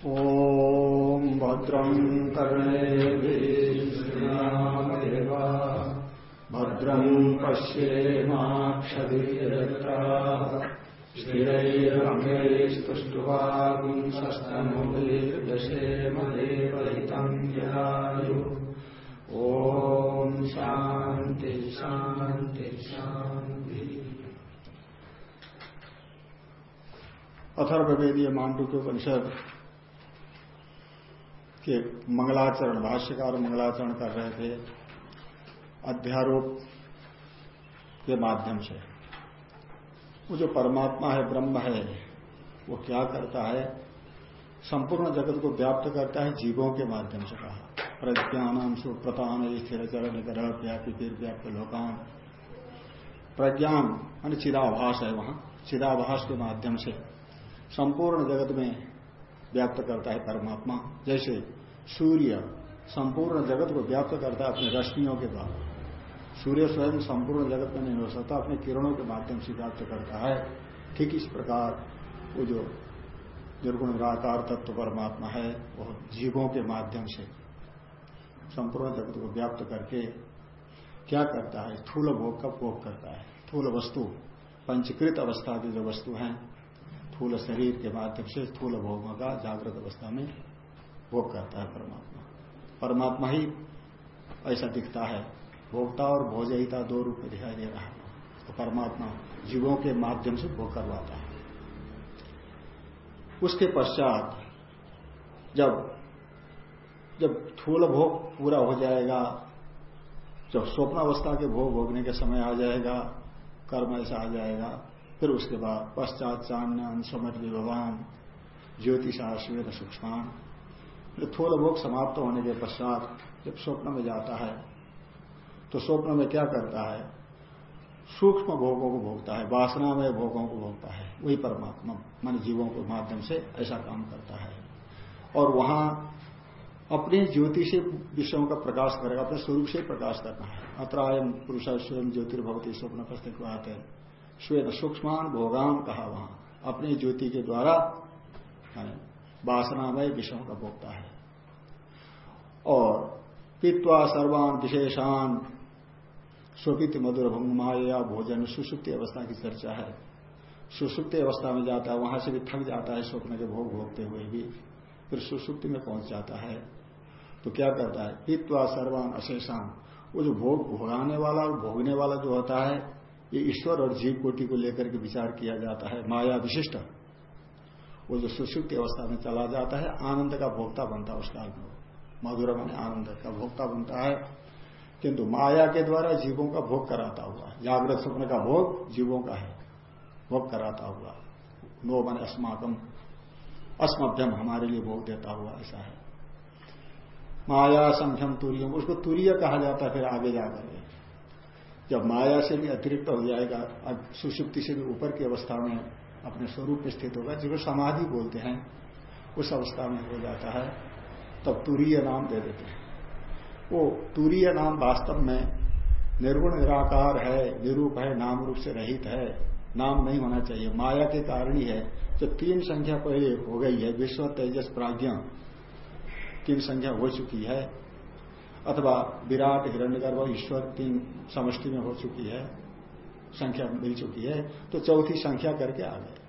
ॐ भद्रम् कर्णेभिर्देवा भद्रम् पश्येमाक्षभिर्यत्राः स्थिरैरङ्गैस्तुष्ट्वांसस्तनोभिर्दशेमदेवहितम् जलायु ॐ शान्ति शान्ति शान्ति। अथर्वेदीय मांडू के उपनिषद के मंगलाचरण, भाष्यकार मंगलाचरण कर रहे थे, अध्यारोप के माध्यम से। वो जो परमात्मा है, ब्रह्म है, वो क्या करता है? संपूर्ण जगत को व्याप्त करता है जीवों के माध्यम से कहा। प्रज्ञान सुप्रतान स्थिर चरण ग्रह व्यापी फिर व्याप्त लोकान। प्रज्ञान मान चिदाभास है वहाँ। चिदाभास के माध्यम से संपूर्ण जगत में व्याप्त करता है परमात्मा। जैसे सूर्य संपूर्ण जगत को व्याप्त करता है अपने रश्मियों के द्वारा। सूर्य स्वयं संपूर्ण जगत में नहीं हो सकता, अपने किरणों के माध्यम से व्याप्त करता है। ठीक इस प्रकार वो जो निर्गुण निराकार तत्व परमात्मा है, वो जीवों के माध्यम से संपूर्ण जगत को व्याप्त करके क्या करता है? स्थूल भोग का भोग करता है। स्थूल वस्तु, पंचकृत अवस्था की जो वस्तु है, स्थूल शरीर के माध्यम से स्थूल भोगों का जागृत अवस्था में भोग करता है परमात्मा। परमात्मा ही ऐसा दिखता है। भोक्ता और भोजयिता दो रूप में दिखाई दे रहा है। तो परमात्मा जीवों के माध्यम से भोग करवाता है। उसके पश्चात जब जब थूल भोग पूरा हो जाएगा, जब स्वप्न अवस्था के भोग भोगने के समय आ जाएगा, कर्म ऐसा आ जाएगा, फिर उसके बाद पश्चात चान्य समर विभवान ज्योतिषाश्वेद सूक्ष्मान थोल भोग समाप्त होने के पश्चात जब स्वप्न में जाता है तो स्वप्न में क्या करता है? सूक्ष्म भोगों को भोगता है वासना में भोगों को भोगता है। वही परमात्मा, मन जीवों के माध्यम से ऐसा काम करता है। और वहाँ अपनी ज्योति से विषयों का प्रकाश करेगा, अपने स्वरूप से प्रकाश करना है। अत्रायम पुरुष स्वयं ज्योतिर्भवती स्वप्न प्रस्तक बात है श्वेत सूक्ष्मान भोगान कहा वहाँ। अपनी ज्योति के द्वारा वासनामय विषयों का भोगता है। और पित्वा सर्वान विशेषान स्वपित मधुर माया भोजन सुसुप्ति अवस्था की चर्चा है। सुसुप्ति अवस्था में जाता है, वहाँ से भी थक जाता है, स्वप्न के भोग भोगते हुए भी। फिर सुसुप्ति में पहुँच जाता है। तो क्या करता है? पित्वा सर्वान अशेषान। वो जो भोग भोगाने वाला और भोगने वाला जो होता है, ये ईश्वर और जीव कोटि को लेकर के विचार किया जाता है, माया विशिष्ट। वो जो सुसुप्ति अवस्था में चला जाता है, आनंद का भोक्ता बनता है उस काल में। मधुर मन आनंद का भोक्ता बनता है। किंतु माया के द्वारा जीवों का भोग कराता हुआ, जागृत स्वप्न का भोग जीवों का है। भोग कराता हुआ, नो मन अस्माकम अस्मभ्यम हमारे लिए भोग देता हुआ ऐसा है। माया संख्यम तुरियम उसको तुरीय कहा जाता है, फिर आगे जाकर जब माया से भी अतिरिक्त हो जाएगा, अब सुषुप्ति से भी ऊपर की अवस्था में अपने स्वरूप स्थित होगा जिसको समाधि बोलते हैं, उस अवस्था में हो जाता है। तब तुरीय नाम दे देते हैं। वो तुरीय नाम वास्तव में निर्गुण निराकार है, निरूप है, नाम रूप से रहित है, नाम नहीं होना चाहिए। माया के कारण ही है। जो तीन संख्या पहले हो गई है, विश्व, तेजस, प्राज्ञ, तीन संख्या हो चुकी है, अथवा विराट, हिरण्यगर्भ, ईश्वर, तीन समष्टि में हो चुकी है, संख्या मिल चुकी है तो चौथी संख्या करके आ गए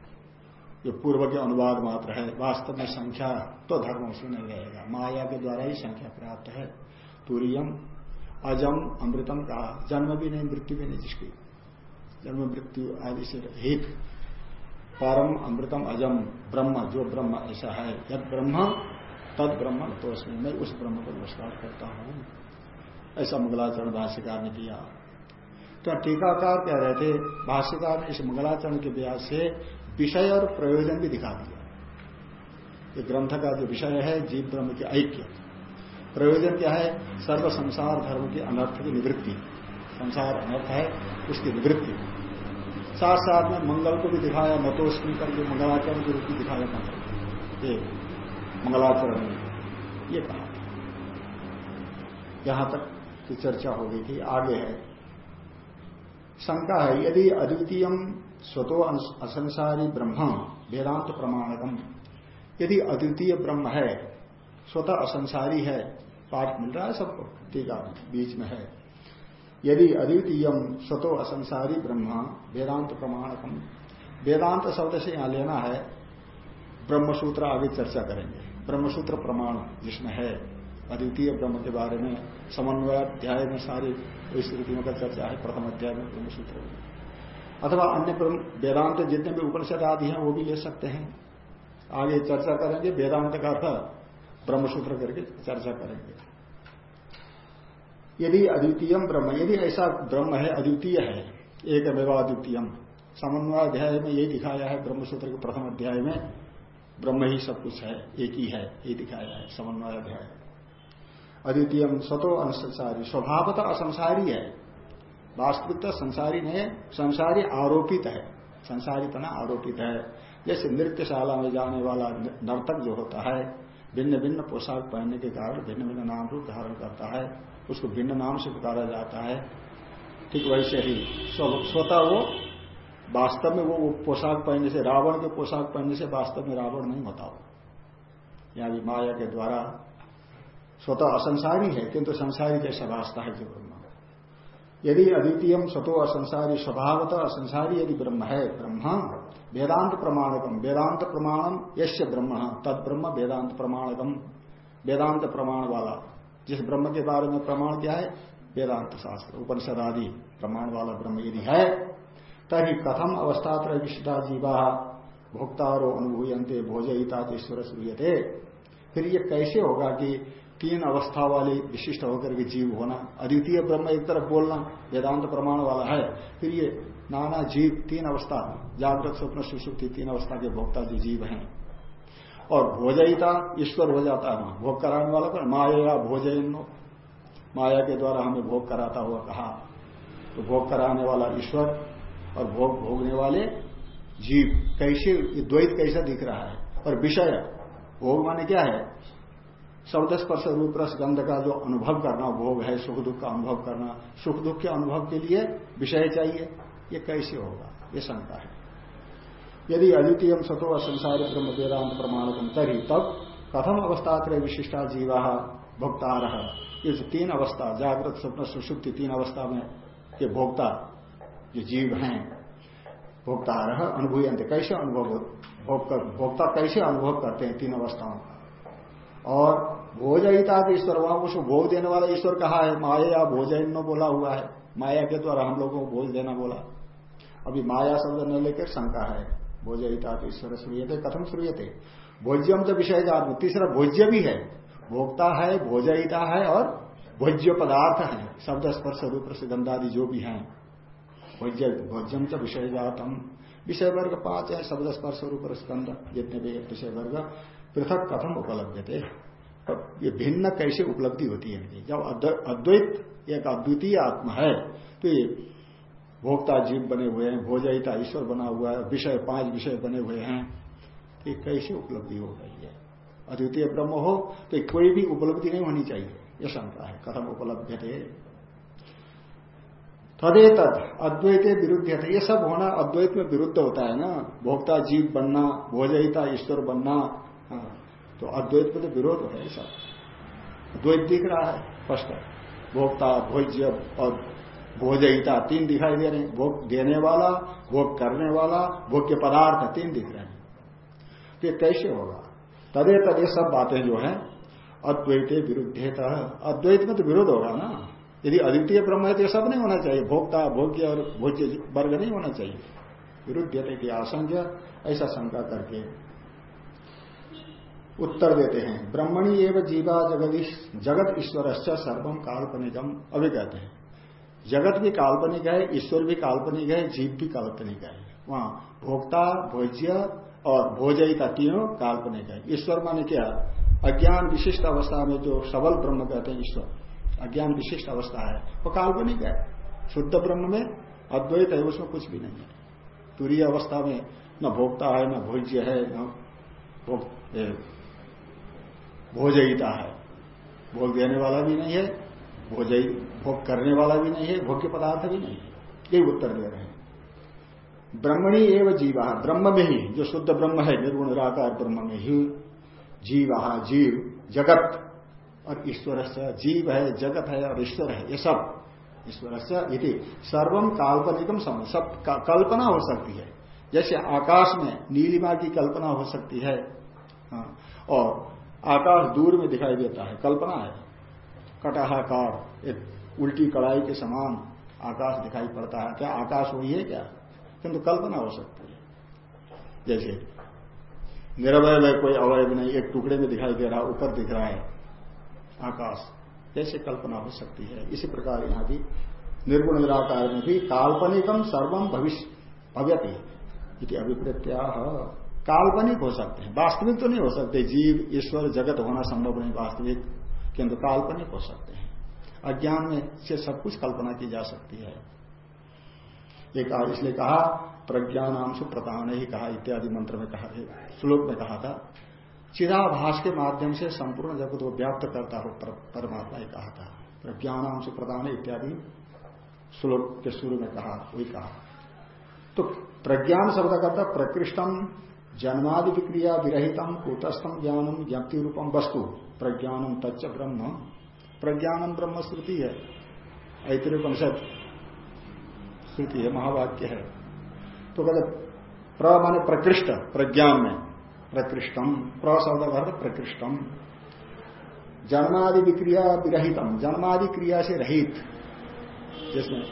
जो पूर्व के अनुवाद मात्र है, वास्तव में संख्या तो धर्मों से नहीं रहेगा। माया के द्वारा ही संख्या प्राप्त है। तुरियम, अजम, अमृतम का जन्म भी नहीं, मृत्यु भी नहीं जिसकी। जन्म, मृत्यु आदि से रहित। परम, अमृतम, अजम, ब्रह्म, जो ब्रह्म ऐसा है। जब ब्रह्म, तद ब्रह्म तो मैं उस ब्रह्म को नमस्कार करता हूँ। ऐसा मंगलाचरण भाष्यकार ने किया। तो टीकाकार कह रहे थे, भाष्यकार इस मंगलाचरण के ब्याज से विषय और प्रयोजन भी दिखा दिया। ये ग्रंथ का जो विषय है, जीव ब्रह्म के ऐक्य। प्रयोजन क्या है? सर्व संसार धर्म की अनर्थ की निवृत्ति। संसार अनर्थ है, उसकी निवृत्ति। साथ साथ में मंगल को भी दिखाया, मतोष्मी करके मंगलाचरण के रूप में दिखाया ये मंगलाचरण ये कहा यहाँ तक की चर्चा हो गई थी, आगे है। शंका है, यदि अद्वितीय स्वतो असंसारी ब्रह्म, वेदांत प्रमाणकम यदि अद्वितीय ब्रह्म है, स्वतः असंसारी है, पाठ मिल रहा है सबको टीका बीच में है। यदि अद्वितीय स्वतो असंसारी ब्रह्म, वेदांत प्रमाणकम वेदांत शब्द से यहाँ लेना है, ब्रह्मसूत्र आगे चर्चा करेंगे। ब्रह्मसूत्र प्रमाण जिसमें है, अद्वितीय ब्रह्म के बारे में, समन्वय, अध्याय में सारी स्थितियों का चर्चा है, प्रथम अध्याय में ब्रह्मसूत्र। में अथवा अन्य वेदांत जितने भी उपनिषद आदि हैं, वो भी ले सकते हैं। आगे चर्चा करेंगे, वेदांत का अर्थ ब्रह्मसूत्र करके चर्चा करेंगे। यदि अद्वितीय ब्रह्म, यदि ऐसा ब्रह्म है, अद्वितीय है एक अद्वितीयम समन्वय अध्याय में यही दिखाया है, ब्रह्मसूत्र के प्रथम अध्याय में, ब्रह्म ही सब कुछ है, एक ही है, ये दिखाया है समन्वय अध्याय अद्वितीय स्वतो अनुसंसारी स्वभावतः असंसारी है। वास्तविकता संसारी नहीं, संसारी आरोपित है। संसारी तना आरोपित है। जैसे नृत्यशाला में जाने वाला नर्तक जो होता है भिन्न भिन्न पोशाक पहनने के कारण भिन्न भिन्न नाम रूप धारण करता है। उसको भिन्न नाम से पुकारा जाता है। ठीक वैसे ही स्वतः वो वास्तव में वो पोशाक पहनने से, रावण के पोशाक पहनने से वास्तव में रावण नहीं होता हो यहाँ भी माया के द्वारा स्वतः असंसारी है, किंतु संसारी जैसा वास्ता है जो ब्रह्म यदि अद्वितीय स्वतो असंसारी स्वभावतः, असंसारी यदि ब्रह्म है, ब्रह्म वेदांत प्रमाणकम वेदांत प्रमाणम यश ब्रह्म तद ब्रह्म वेदांत प्रमाणकम वेदांत प्रमाण वाला जिस ब्रह्म के बारे में प्रमाण क्या है? वेदांत शास्त्र उपनिषद आदि प्रमाण वाला ब्रह्म यदि है तभी कथम अवस्था विशिष्टा जीवा? भोक्तारो अनुभूयंते भोजयिता ईश्वर फिर ये कैसे होगा कि तीन अवस्था वाले विशिष्ट होकर के जीव होना। अद्वितीय ब्रह्म एक तरफ़ बोलना वेदांत प्रमाण वाला है। फिर ये नाना जीव तीन अवस्था, जागृत स्वप्न सुसुप्ति तीन अवस्था के भोक्ता जो जीव हैं। और भोजयिता ईश्वर हो जाता है भोग कराने वाला पर माया भोजयन माया के द्वारा हमें भोग कराता हुआ कहा। तो भोग कराने वाला ईश्वर और भोग भोगने वाले जीव। कैसे द्वैत कैसा दिख रहा है? और विषय। भोग माने क्या है? शब्द स्पर्श रूप रस गंध का जो अनुभव करना, भोग है, सुख दुख का अनुभव करना, सुख दुख के अनुभव के लिए विषय चाहिए, ये कैसे होगा? ये शंका है। यदि अद्वितीय सतो संसारी ब्रह्म वेदांत प्रमाणकम तरी तब कथम अवस्थात्र विशिष्टा जीवा भोक्ता ये तीन अवस्था, जागृत, स्वप्न, सुषुप्ति तीन अवस्था में ये भोक्ता, जो जीव हैं भोक्ता अनुभूयंत कैसे अनुभव, भोक्ता कैसे अनुभव करते हैं तीन अवस्थाओं और भोजयिता ईश्वर वहाँ उसको भोग देने वाला ईश्वर कहा है? माया या भोजन बोला हुआ है। माया के द्वारा हम लोगों को भोज देना बोला। अभी माया शब्द न लेकर शंका है। भोजयिता ईश्वर श्रूयते, कथम श्रूयते। भोज्यम तो विषय जात। तीसरा भोज्य भी है। भोक्ता है भोजयिता है और भोज्य पदार्थ है। शब्द स्पर्श रूप से गंधादि जो भी है। भोज्य, भोज्यम च विषय जातम। विषय वर्ग पाँच है। शब्द स्पर्श रूप स्कंद, जितने भी विषय वर्ग। पृथक कथम उपलब्ध थे ये भिन्न कैसे उपलब्धि होती है जब अद्वैत एक अद्वितीय आत्मा है तो ये भोक्ता जीव बने हुए हैं, भोजयिता ईश्वर बना हुआ है, विषय, पाँच विषय बने हुए हैं। तो ये कैसे उपलब्धि हो गई है? अद्वितीय ब्रह्म हो तो कोई भी उपलब्धि नहीं होनी चाहिए। यह शंका है, कथम उपलब्ध थे तदे तद अद्वैत विरुद्ध है ये सब होना अद्वैत में विरुद्ध होता है ना? भोक्ता जीव बनना, भोजयिता ईश्वर बनना तो अद्वैत में तो विरोध है सब। द्वैत दिख रहा है, स्पष्ट भोक्ता, भोज्य और भोजयिता तीन दिखाई दे रहे हैं। भोग देने वाला, भोग करने वाला भोग्य पदार्थ तीन दिख रहे हैं। तो कैसे होगा? तदे तदे सब बातें जो है, अद्वैत विरुद्ध अद्वैत में तो विरोध होगा ना। यदि अद्वितीय ब्रह्म है तो सब नहीं होना चाहिए। भोक्ता भोग्य और भोज्य वर्ग नहीं होना चाहिए। विरुद्ध की आशंक्य, ऐसा शंका करके उत्तर देते हैं। ब्रह्मणी एवं जीवा जगदीश, जगत ईश्वर सर्वम काल्पनिकम अभी कहते हैं। जगत भी काल्पनिक है, ईश्वर भी काल्पनिक है, जीव भी काल्पनिक है। वहाँ भोक्ता, भोज्य और भोजयिता तीनों काल्पनिक है। ईश्वर माने क्या? अज्ञान विशिष्ट अवस्था में जो सबल ब्रह्म कहते हैं ईश्वर, अज्ञान विशिष्ट अवस्था है, वो काल्पनिक है। शुद्ध ब्रह्म में अद्वैत है, उसमें कुछ भी नहीं है। तुरीय अवस्था में न भोक्ता है, न भोज्य है, न भोजयिता है। भोग देने वाला भी नहीं है भोजयी भोग करने वाला भी नहीं है भोग्य पदार्थ भी नहीं है। यही उत्तर दे रहे हैं। ब्रह्मणी एवं जीवा ब्रह्म में ही जो शुद्ध ब्रह्म है निर्गुण राकार ब्रह्म में ही जीवा जीव जगत और ईश्वर जीव है जगत है और ईश्वर है ये सब। ईश्वर से सर्वम काल्पनिकम सम सब कल्पना हो सकती है। जैसे आकाश में नीलिमा की कल्पना हो सकती है। हाँ, और आकाश दूर में दिखाई देता है, कल्पना है। कटाहाकार, एक उल्टी कड़ाई के समान आकाश दिखाई पड़ता है। क्या आकाश वही है क्या? किंतु कल्पना हो सकती है। जैसे, निरवय में कोई अवयव नहीं, एक टुकड़े में दिखाई दे रहा, ऊपर दिख रहा है आकाश। जैसे कल्पना हो सकती है? इसी प्रकार यहाँ भी निर्गुण निराकार में भी काल्पनिकम सर्वम भविष्य भव्यति अभिप्रत्या काल्पनिक हो सकते हैं। वास्तविक तो नहीं हो सकते। जीव, ईश्वर, जगत होना संभव नहीं वास्तविक, किंतु काल्पनिक हो सकते हैं। अज्ञान में से सब कुछ कल्पना की जा सकती है। एक इसलिए कहा, प्रज्ञानांशु प्रतान ही कहा, इत्यादि मंत्र में कहा, श्लोक में कहा था। चिदाभास के माध्यम से संपूर्ण जगत को व्याप्त करता हो परमात्मा ने कहा था। प्रज्ञानांश प्रदान इत्यादि श्लोक के शुरू में कहा, वही कहा। तो प्रज्ञान शब्द करता प्रकृष्टम जन्मादि विक्रिया विरहितम कूटस्थम ज्ञानम ज्ञप्ति रूपम वस्तु। प्रज्ञानम तच्च ब्रह्म। प्रज्ञानम ब्रह्म श्रुति है। ऐतरिपनिषद श्रुति है, महावाक्य है। तो कहते, प्र माने प्रकृष्ट, प्रज्ञान में। प्रकृष्टम प्रशब्द प्रकृष्टम जन्मादि विक्रिया विरहितम जन्मादि क्रिया से रहित। जिसमें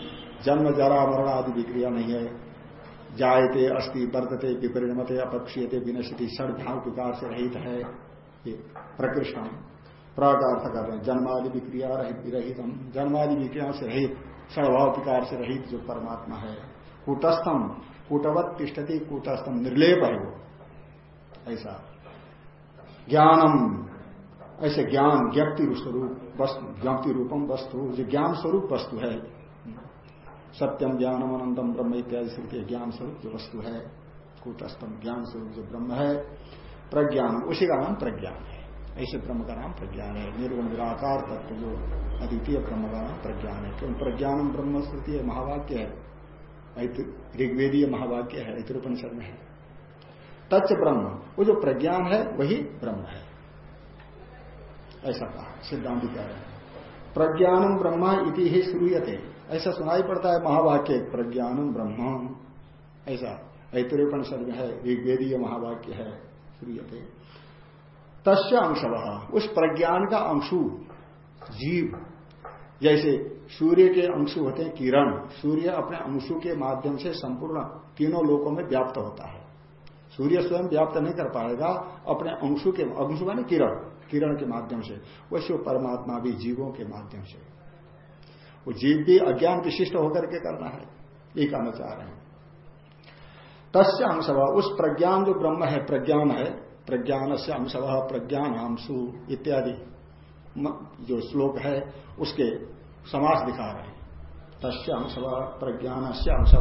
जन्म, जरा, मरण आदि विक्रिया नहीं है। जायते अस्थि वर्तते, विपरिणमते, अपक्षीयते विनशति षड भाव विकार से रहित है। ये प्रकृष्टम प्र का अर्थ कर रहे हैं जन्मादि विक्रिया रहित विरहितम जन्मादि विक्रिया से रहित सड़भाव विकार से रहित जो परमात्मा है। कूटस्थम कूटवत तिष्ठती कूटस्थम निर्लेप है वो। ऐसा। ज्ञानम, ऐसे ज्ञान ज्ञप्ति स्वरूप वस्तु ज्ञप्ति रूपम वस्तु जो ज्ञान स्वरूप वस्तु है। सत्यम ज्ञानम अनंतम ब्रह्म इत्यादि श्रुति ज्ञान स्वरूप जो वस्तु है। कूटस्थम ज्ञान स्वरूप जो ब्रह्म है, प्रज्ञान, उसी का नाम प्रज्ञान है। ऐसे ब्रह्म का नाम प्रज्ञान है। निर्गुण निराकार तत्व जो अद्वितीय ब्रह्म का नाम प्रज्ञान है। क्यों? प्रज्ञानम ब्रह्म श्रुति है, महावाक्य है। ऋग्वेदीय महावाक्य है ऐतृपनिषद में है। तच ब्रह्म, वो जो प्रज्ञान है, वही ब्रह्म है। ऐसा कहा, सिद्धांत कह रहे हैं। प्रज्ञानम ब्रह्मा इति ही श्रूयते। ऐसा सुनाई पड़ता है महावाक्य प्रज्ञानम ब्रह्म। ऐसा ऐतरेपनिषद में है ऋग्वेदीय महावाक्य है, श्रूयते। तस्य अंश उस प्रज्ञान का अंशु, जीव, जैसे सूर्य के अंशु होते हैं किरण, सूर्य अपने अंशु के माध्यम से संपूर्ण तीनों लोकों में व्याप्त होता है। सूर्य स्वयं व्याप्त नहीं कर पाएगा, अपने अंशु के, अंशु मानी किरण किरण के माध्यम से, वैसे परमात्मा भी जीवों के माध्यम से। वो जीव भी अज्ञान विशिष्ट होकर के करना है। ये कहना चाह रहे हैं। तस्य अंश उस प्रज्ञान जो ब्रह्म है, प्रज्ञान है प्रज्ञान से अंश प्रज्ञान अंशु इत्यादि जो श्लोक है, उसके समास दिखा रहे हैं। तस्य अंश प्रज्ञान से अंश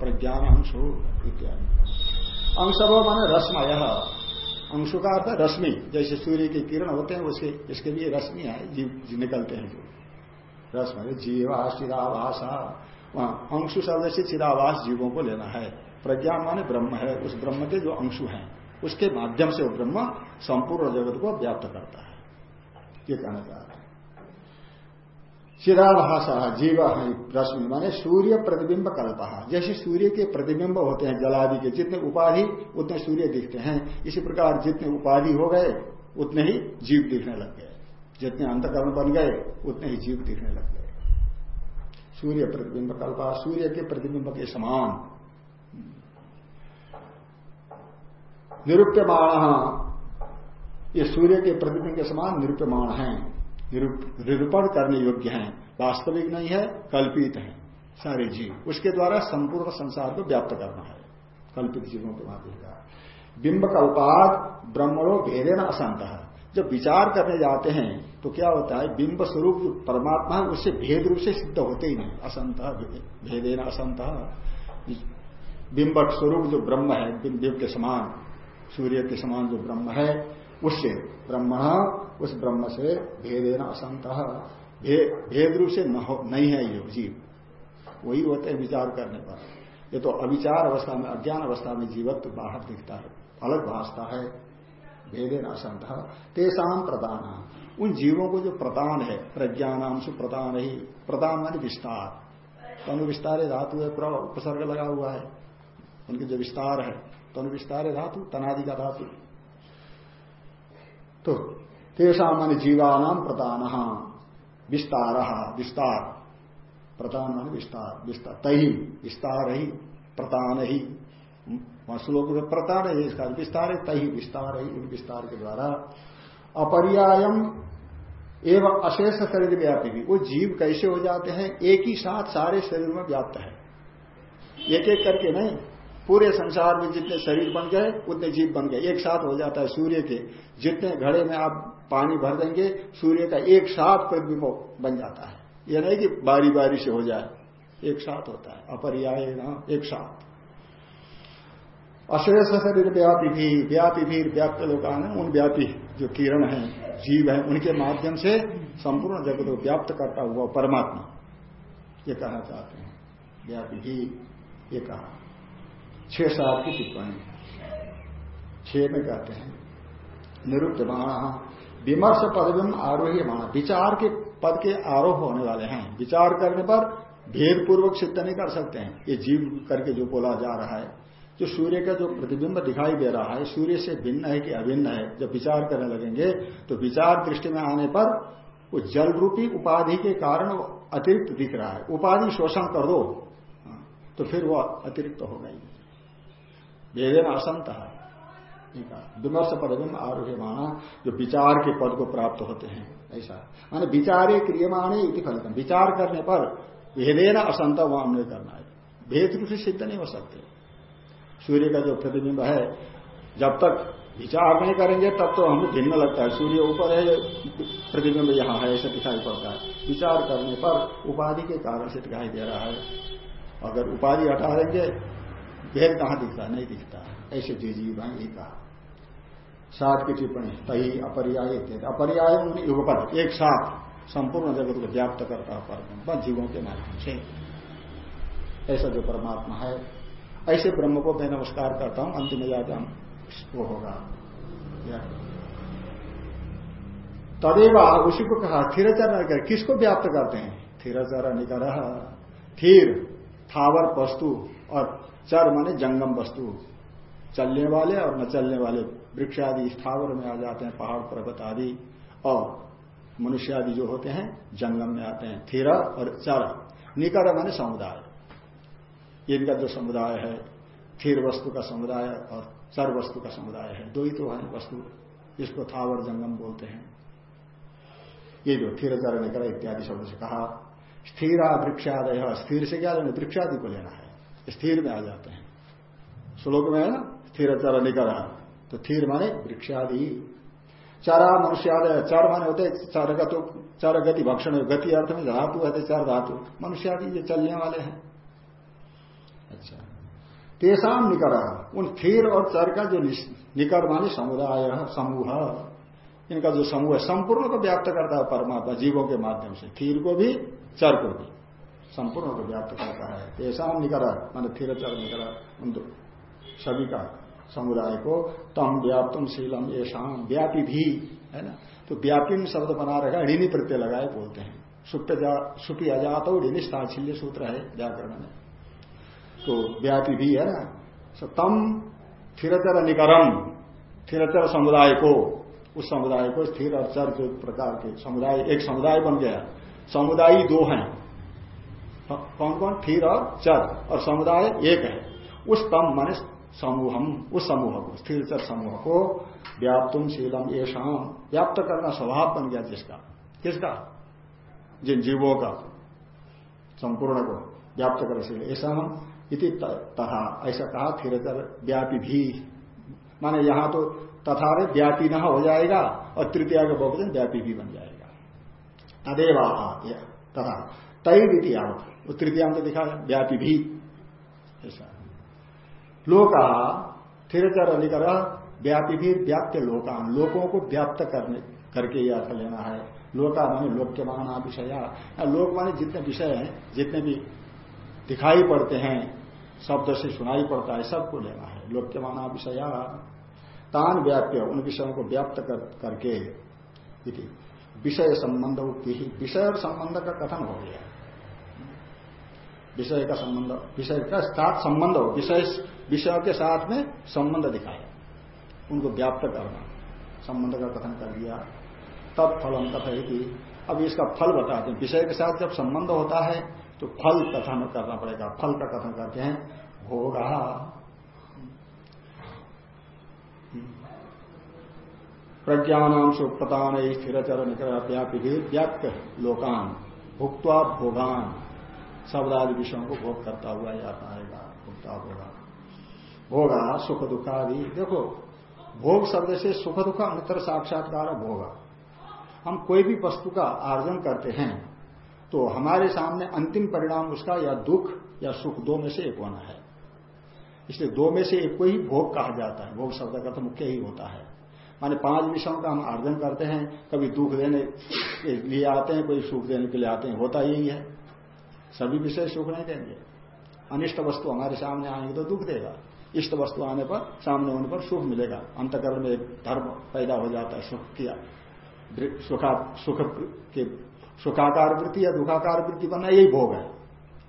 प्रज्ञान अंशु इत्यादि। अंशव माने रश्मय अंशु का अर्थ रश्मि, जैसे सूर्य के किरण होते हैं, उसके, इसके लिए रश्मि है, जीव निकलते हैं। जो रश्मय जीवा चिरावासा वहाँ अंशु शब्द से चिरावास जीवों को लेना है। प्रज्ञा माने ब्रह्म है। उस ब्रह्म के जो अंशु हैं, उसके माध्यम से वो ब्रह्म संपूर्ण जगत को व्याप्त करता है। ये कहना चाह रहे हैं। चिराभाषा जीव है, रश्मि माने सूर्य प्रतिबिंब कल्पा जैसे सूर्य के प्रतिबिंब होते हैं जलादि के, जितने उपाधि, उतने सूर्य दिखते हैं। इसी प्रकार जितने उपाधि हो गए, उतने ही जीव दिखने लग गए। जितने अंतकरण बन गए, उतने ही जीव दिखने लग गए। सूर्य प्रतिबिंब कल्पा, सूर्य के प्रतिबिंब के समान। निरूप्यमाण ये सूर्य के प्रतिबिंब के समान निरूप्यमाण है। निरूपण करने योग्य हैं। वास्तविक नहीं है, कल्पित है सारे जीव। उसके द्वारा संपूर्ण संसार को व्याप्त करना है, कल्पित जीवों के माध्यम बिंब कल्पात ब्रह्मणो भेदे न असंत जब विचार करने जाते हैं तो क्या होता है? बिंब स्वरूप परमात्मा है उससे भेद रूप से सिद्ध होते ही नहीं। असंत भेदे न असंत। बिंबक स्वरूप जो ब्रह्म है, बिंब के समान, सूर्य के समान जो ब्रह्म है, उससे ब्रह्म, उस ब्रह्म से भेदे न असंत भेद रूप से नहीं है ये जीव। वही होते हैं विचार करने पर। ये तो अविचार अवस्था में, अज्ञान अवस्था में जीवत्व बाहर दिखता है, अलग भाषता है। भेदे न असंत। तेसाम प्रदान उन जीवों को जो प्रदान है, प्रज्ञानाम से प्रदान ही, प्रदान मान विस्तार। तनु विस्तार धातु है, पूरा उपसर्ग लगा हुआ है। उनके जो विस्तार है तनु विस्तार धातु, तनादि का धातु। तो तेषा मान जीवानाम प्रदान। विस्तार विस्तार। प्रदान मान विस्तार विस्तार। तही विस्तार ही, प्रदान ही। श्लोक में प्रतान है, इसका विस्तार है तही विस्तार ही, उन विस्तार के द्वारा अपरियायम एवं अशेष शरीर व्यापी भी। वो जीव कैसे हो जाते हैं? एक ही साथ सारे शरीर में व्याप्त है। एक एक करके नहीं, पूरे संसार में जितने शरीर बन गए, उतने जीव बन गए। एक साथ हो जाता है सूर्य के। जितने घड़े में आप पानी भर देंगे, सूर्य का एक साथ प्रतिबिंब बन जाता है। यह नहीं कि बारी बारी से हो जाए। एक साथ होता है। अपरियाय एक साथ। अशेष शरीर व्यापी भी व्यापी भी, व्याप्त लोग उन व्यापी जो किरण है, जीव है, उनके माध्यम से संपूर्ण जगत को व्याप्त करता हुआ परमात्मा। ये कहना चाहते हैं। व्यापी ही ये कहा। छह सात की टिप्पणी। छह में कहते हैं निरुक्त बाणा विमर्श पदविम आरोही बाणा विचार के पद के आरोह होने वाले हैं। विचार करने पर भेद पूर्वक सिद्ध नहीं कर सकते हैं। ये जीव करके जो बोला जा रहा है जो सूर्य का जो प्रतिबिंब दिखाई दे रहा है सूर्य से भिन्न है कि अभिन्न है जब विचार करने लगेंगे तो विचार दृष्टि में आने पर वो जल रूपी उपाधि के कारण अतिरिक्त दिख रहा है। उपाधि शोषण कर दो हाँ, तो फिर वो अतिरिक्त हो गई। भेदन असंत है। विमर्श पदबिंब आरोग्य माना जो विचार के पद को प्राप्त होते हैं ऐसा। माने विचारे क्रियमाणे इति फलित विचार करने पर भेदेन असंत वहाँ हमने करना है। भेद रूप से सिद्ध नहीं हो सकते। सूर्य का जो प्रतिबिंब है, जब तक विचार नहीं करेंगे, तब तो हमें भिन्न लगता है। सूर्य ऊपर है, प्रतिबिंब यहाँ है, ऐसा दिखाई पड़ता है। विचार करने पर उपाधि के कारण से दिखाई दे रहा है। अगर उपाधि हटा देंगे भेद कहाँ दिखता? नहीं दिखता। ऐसे जी जीव है ये कहा। सात की टिप्पणी, तही अपरियाय अपरियाय युगपद, एक साथ संपूर्ण जगत को व्याप्त करता है जीवों के माध्यम से। ऐसा जो परमात्मा है ऐसे ब्रह्म को मैं नमस्कार करता हूँ, अंतिम जाता वो होगा। तदेव उसी को कहा थिरचर कर, किसको व्याप्त करते हैं? थिरचर निकर, थीर, थावर वस्तु और चर माने जंगम वस्तु। चलने वाले और न चलने वाले वृक्ष आदि स्थावर में आ जाते हैं, पहाड़, पर्वत आदि। और मनुष्य आदि जो होते हैं, जंगम में आते हैं, थीर और चर। निकर माने समुदाय। इनका जो समुदाय है थीर वस्तु का समुदाय और चर वस्तु का समुदाय है। दो ही तो है वस्तु, जिसको थावर जंगम बोलते हैं। ये जो थीर चर निकल इत्यादि शब्द से कहा, स्थिरा वृक्षादय, स्थिर से क्या लेना वृक्षादि को लेना है। स्थिर में आ जाते हैं। श्लोक में है ना? स्थिर चर निकर तो थीर माने वृक्षादि। चारा मनुष्यादय, चार माने होते चार चार गति भक्षण, गति अर्थ में धातु है, चार धातु। मनुष्यादि ये चलने वाले हैं। अच्छा। तेसाम निकर, उन थीर और चर का जो निकर मानी समुदाय समूह इनका जो समूह है, संपूर्ण को व्याप्त करता है परमात्मा जीवों के माध्यम से थीर को भी, चर को भी। संपूर्ण को व्याप्त करता है। तेसाम निकर, मान थीर चर निकर, उन सभी का समुदाय को तम व्याप्तम शीलम ये शाम व्यापी भी, है ना? तो व्यापी शब्द बना रखा, ऋणी प्रत्यय लगाए बोलते हैं। सुप्य सुपी अजात ऋणी स्थाचिल्य सूत्र है व्याकरण में। तो व्यापी भी है ना। तम स्थिरचर निकरम, स्थिरचर समुदाय को, उस समुदाय को स्थिर और चर जो प्रकार के समुदाय, एक समुदाय बन गया। समुदाय दो हैं। कौन कौन? स्थिर और चर। और समुदाय एक है। उस तम माने समूहम, उस समूह को स्थिर चर समूह को व्याप्तुम शीलम ये शाम व्याप्त करना स्वभाव बन गया जिसका। किसका? जिन जीवों का। संपूर्ण को। व्याप्त कर ऐसा हम इति तथा। ऐसा कहा, फिर व्यापी भी। माने यहाँ तो तथा रे व्यापी न हो जाएगा और तृतीया का बहुवचन व्यापी भी बन जाएगा। तदेवा तथा। तय रीति आप उस तृतीयांक दिखा व्यापी भी। ऐसा। लोक थिरचर निकर व्यापी भी व्याप्त लोकान। लोगों को व्याप्त करने, करके यह अर्थ लेना है। लोका माने लोक्यमाना विषया लोक माने जितने विषय हैं, जितने भी दिखाई पड़ते हैं शब्द से सुनाई पड़ता है सबको लेना है। लोक्यमाना विषया तान व्याप्य उन विषयों को व्याप्त कर, करके विषय संबंध उक्ति ही। विषय और संबंध का कथन हो गया। विषय का संबंध विषय का साथ संबंध हो। विषय विषय के साथ में संबंध दिखाया उनको व्याप्त करना। संबंध का कथन कर दिया तब फलम कथयती अब इसका फल बताते हैं। विषय के साथ जब संबंध होता है तो फल कथन करना पड़ेगा। फल का कथन करते हैं, भोगा प्रज्ञानाम सुप्रतान स्थिर चर निकल व्याप्त लोकान भुक्ता भोगान। शब्द आदि विषयों को भोग करता हुआ याद आएगा भुगता होगा। भोगा सुख दुख आदि देखो, भोग शब्द से सुख दुख अंतर साक्षात्कार भोग। हम कोई भी वस्तु का आर्जन करते हैं तो हमारे सामने अंतिम परिणाम उसका या दुख या सुख दो में से एक होना है। इसलिए दो में से एक को ही भोग कहा जाता है। भोग शब्द का तो मुख्य ही होता है। माने पाँच विषयों का हम आर्जन करते हैं, कभी दुख देने के लिए आते हैं कोई सुख देने के लिए आते हैं, होता यही है। सभी विषय सुख नहीं देंगे। अनिष्ट वस्तु हमारे सामने आएँगे तो दुख देगा। इष्ट वस्तु आने पर, सामने होने पर सुख मिलेगा। अंतकरण में एक धर्म पैदा हो जाता है, सुख किया। सुखा सुख के सुखाकार वृत्ति या दुखाकार वृत्ति बनना यही भोग है।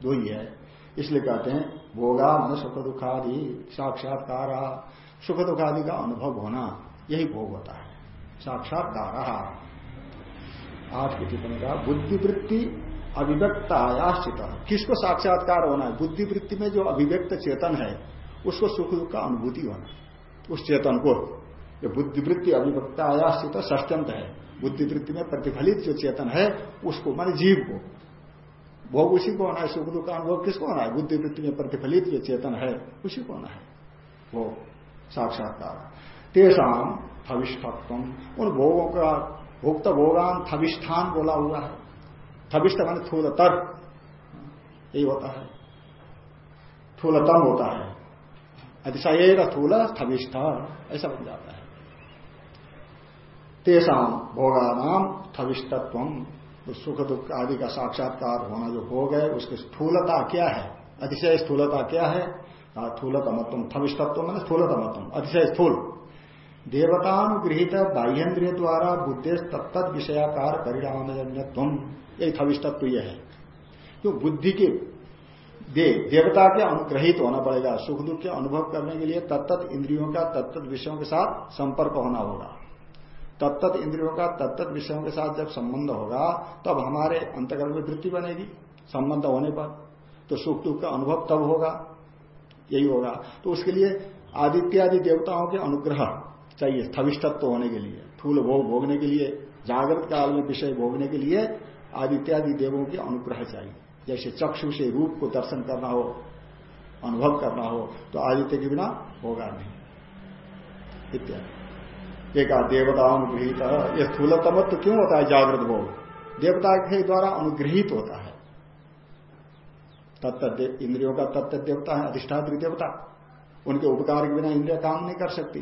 दो ही है। इसलिए कहते हैं भोगा मन सुख दुखादि साक्षात्कार। सुख दुखादि का अनुभव होना यही भोग होता है। साक्षात्कार। आज की टिप्पणी का बुद्धिवृत्ति अभिव्यक्त आयाश्चित किसको साक्षात्कार होना है? बुद्धिवृत्ति में जो अभिव्यक्त चेतन है, उसको सुख दुख का अनुभूति होना उस चेतन को जो बुद्धिवृत्ति अभिव्यक्त आयाश्चित षष्ट्यंत है। बुद्धिवृत्ति में प्रतिफलित जो चेतन है, उसको, मान जीव को। भोग उसी को होना है, सुख दुख का अनुभव किसको होना है? बुद्धिवृत्ति में प्रतिफलित जो चेतन है, उसी को होना है। वो साक्षात्कार। तेषाम थविष्ठत्व। उन भोगों का, भोक्त भोगान थविष्ठान बोला हुआ है। थविष्ठ मान थूल तर यही होता है। थूलतम होता है। अतिशय थूल थविष्ठ। ऐसा बन जाता है। तेषाम भोगा नाम थविष्टत्व सुख दुख आदि का साक्षात्कार होना जो भोग है, उसकी स्थूलता क्या है? अतिशय स्थूलता क्या है? थूलतमत्व थविष्टत्व मैंने स्थूलतमत्व, अतिशय स्थूल। देवतानुगृहित बाह्यन्द्रिय द्वारा बुद्धि तत्त विषयाकार परिणाम यही थविष्टत्व यह है। तो बुद्धि के दे, देवता के अनुग्रहित होना पड़ेगा, सुख दुख के अनुभव करने के लिए तत्त इंद्रियों का तत्त विषयों के साथ संपर्क होना होगा। तत्त इंद्रियों का तत्त विषयों के साथ जब संबंध होगा, तब हमारे अंतकरण में वृत्ति बनेगी, संबंध होने पर। तो सुख दुख का अनुभव तब होगा, यही होगा। तो उसके लिए आदित्य आदि देवताओं के अनुग्रह चाहिए थविष्ठत्व होने के लिए थूल भोग भोगने के लिए, जागृत काल में विषय भोगने के लिए आदित्यादि देवों के अनुग्रह चाहिए। जैसे चक्षु से रूप को दर्शन करना हो, अनुभव करना हो तो आदित्य के बिना होगा नहीं। इत्यादि। एक देवतानुग्रहित यह स्थूलतमत्व तो क्यों होता है? जागृत भोग। देवता के द्वारा अनुग्रहित होता है। तत्त इंद्रियों का तत्त देवता है, अधिष्ठात्री देवता। उनके उपकार के बिना इंद्रिया काम नहीं कर सकती।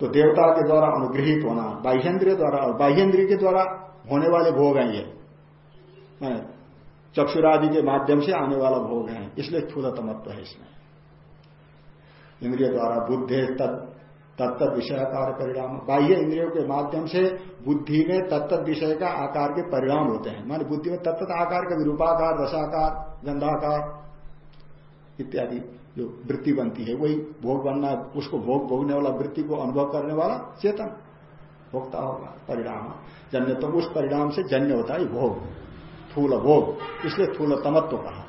तो देवता के द्वारा अनुग्रहित होना बाह्यन्द्रिय द्वारा, और बाह्यन्द्रिय के द्वारा होने वाले भोग हैं ये। चक्षुरादि के माध्यम से आने वाला भोग है। इसलिए स्थूलतमत्व है इसमें। इंद्रिय द्वारा बुद्धि तत्त विषयाकार परिणाम। बाह्य इंद्रियों के माध्यम से बुद्धि में तत्त विषय का आकार के परिणाम होते हैं। मान बुद्धि में तत्त आकार का विरूपाकार रसाकार, गंधाकार इत्यादि जो वृत्ति बनती है, वही भोग बनना, उसको भोग भोगने वाला वृत्ति को अनुभव करने वाला चेतन भोगता होगा, परिणाम। जन्य तो उस परिणाम से जन्य होता है भोग। थूल भोग, इसलिए थूल तमत्व कहा।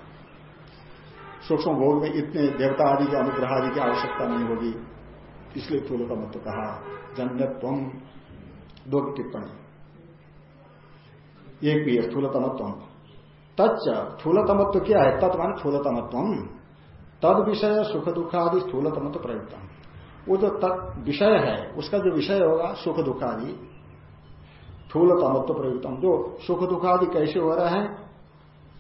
सूक्ष्म भोग में इतने देवता आदि के अनुग्रह आदि की आवश्यकता नहीं होगी। इसलिए थूल तमत्व कहा जन्यत्व दो की टिप्पणी। एक भी है स्थूलतमत्व तच्च स्थूलतमत्व क्या है? तत्व स्थूलतमत्व तद विषय सुख दुख आदि स्थूलतमत्व प्रयुक्त वो जो तत् विषय है, उसका जो विषय होगा, सुख दुख आदि थूल तमत्व प्रयुक्तम। जो सुख दुखादि कैसे हो रहा है?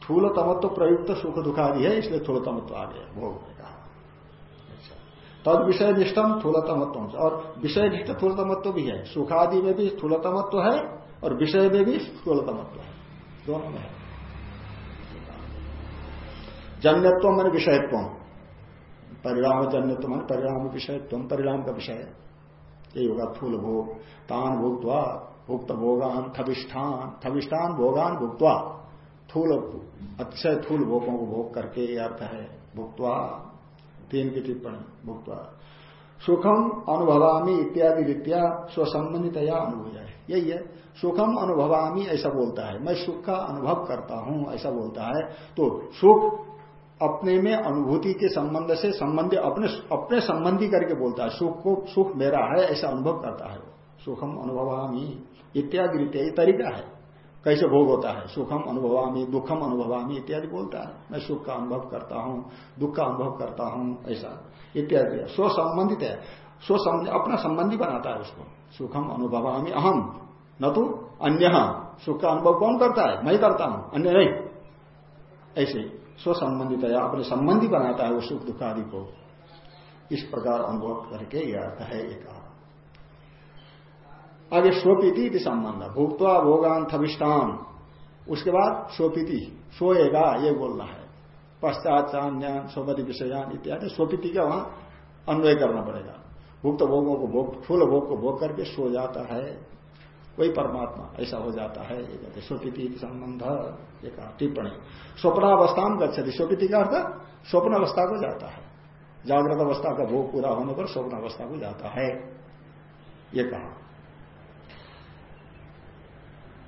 थूल तमत्व प्रयुक्त सुख दुखादि है, इसलिए थूल तमत्व आ गया भोग अच्छा। तद विषय निष्ठम थूलतमत्व और विषय निष्ठ थूलतमत्व भी है। सुखादि में भी थूलतमत्व है और विषय में भी थूलतमत्व है। दोनों में जन्यत्व मैंने विषयत्व। परिणाम जन्य तुम परिणाम विषयत्व। परिणाम का विषय यही होगा थूल भोग, तान भोगत्वा भुक्त भोगान थविष्ठान थविष्ठान भोगान भुगत्वा थूल अच्छे थूल भोगों को भोग करके अर्थ है। भुक्वा तीन की टिप्पणी भुक्वा सुखम अनुभवामी इत्यादि रीत्या स्वसंबंधितया अनुभव जाए यही है। सुखम अनुभवामी ऐसा बोलता है। मैं सुख का अनुभव करता हूँ, ऐसा बोलता है। तो सुख अपने में अनुभूति के संबंध से संबंधी अपने अपने संबंधी करके बोलता है। सुख को, सुख मेरा है, ऐसा अनुभव करता है सुखम अनुभवामी इत्यादि रीत्या तरीका है। कैसे भोग होता है? सुखम अनुभवामी, दुखम अनुभवामी इत्यादि बोलता है। मैं सुख का अनुभव करता हूँ, दुख का अनुभव करता हूँ, ऐसा इत्यादि। स्व संबंधित है। स्व अपना संबंधी बनाता है उसको। सुखम अनुभवामी अहम, न तो अन्य। सुख का अनुभव कौन करता है? मैं करता हूँ, अन्य नहीं। ऐसे स्व संबंधित है। अपने संबंधी बनाता है वो सुख दुख आदि को। इस प्रकार अनुभव करके यह अर्थ है एक आगे स्वपीति संबंध। भोक्ता भोगान थविष्टान उसके बाद स्वपीति सोएगा ये बोलना है। पश्चात चान्यान स्वपति विषयान इत्यादि। स्वपीति का वहाँ अन्वय करना पड़ेगा। भुक्त भोगों को भोग, फूल भोग को भोग करके सो जाता है। वही परमात्मा, ऐसा हो जाता है। ये स्वपीति संबंध। एक टिप्पणी। स्वप्नावस्था में गच्छति। स्वपीति का अर्थ स्वप्न अवस्था को जाता है। जागृत अवस्था का भोग पूरा होने पर स्वप्न अवस्था को जाता है। ये कहा।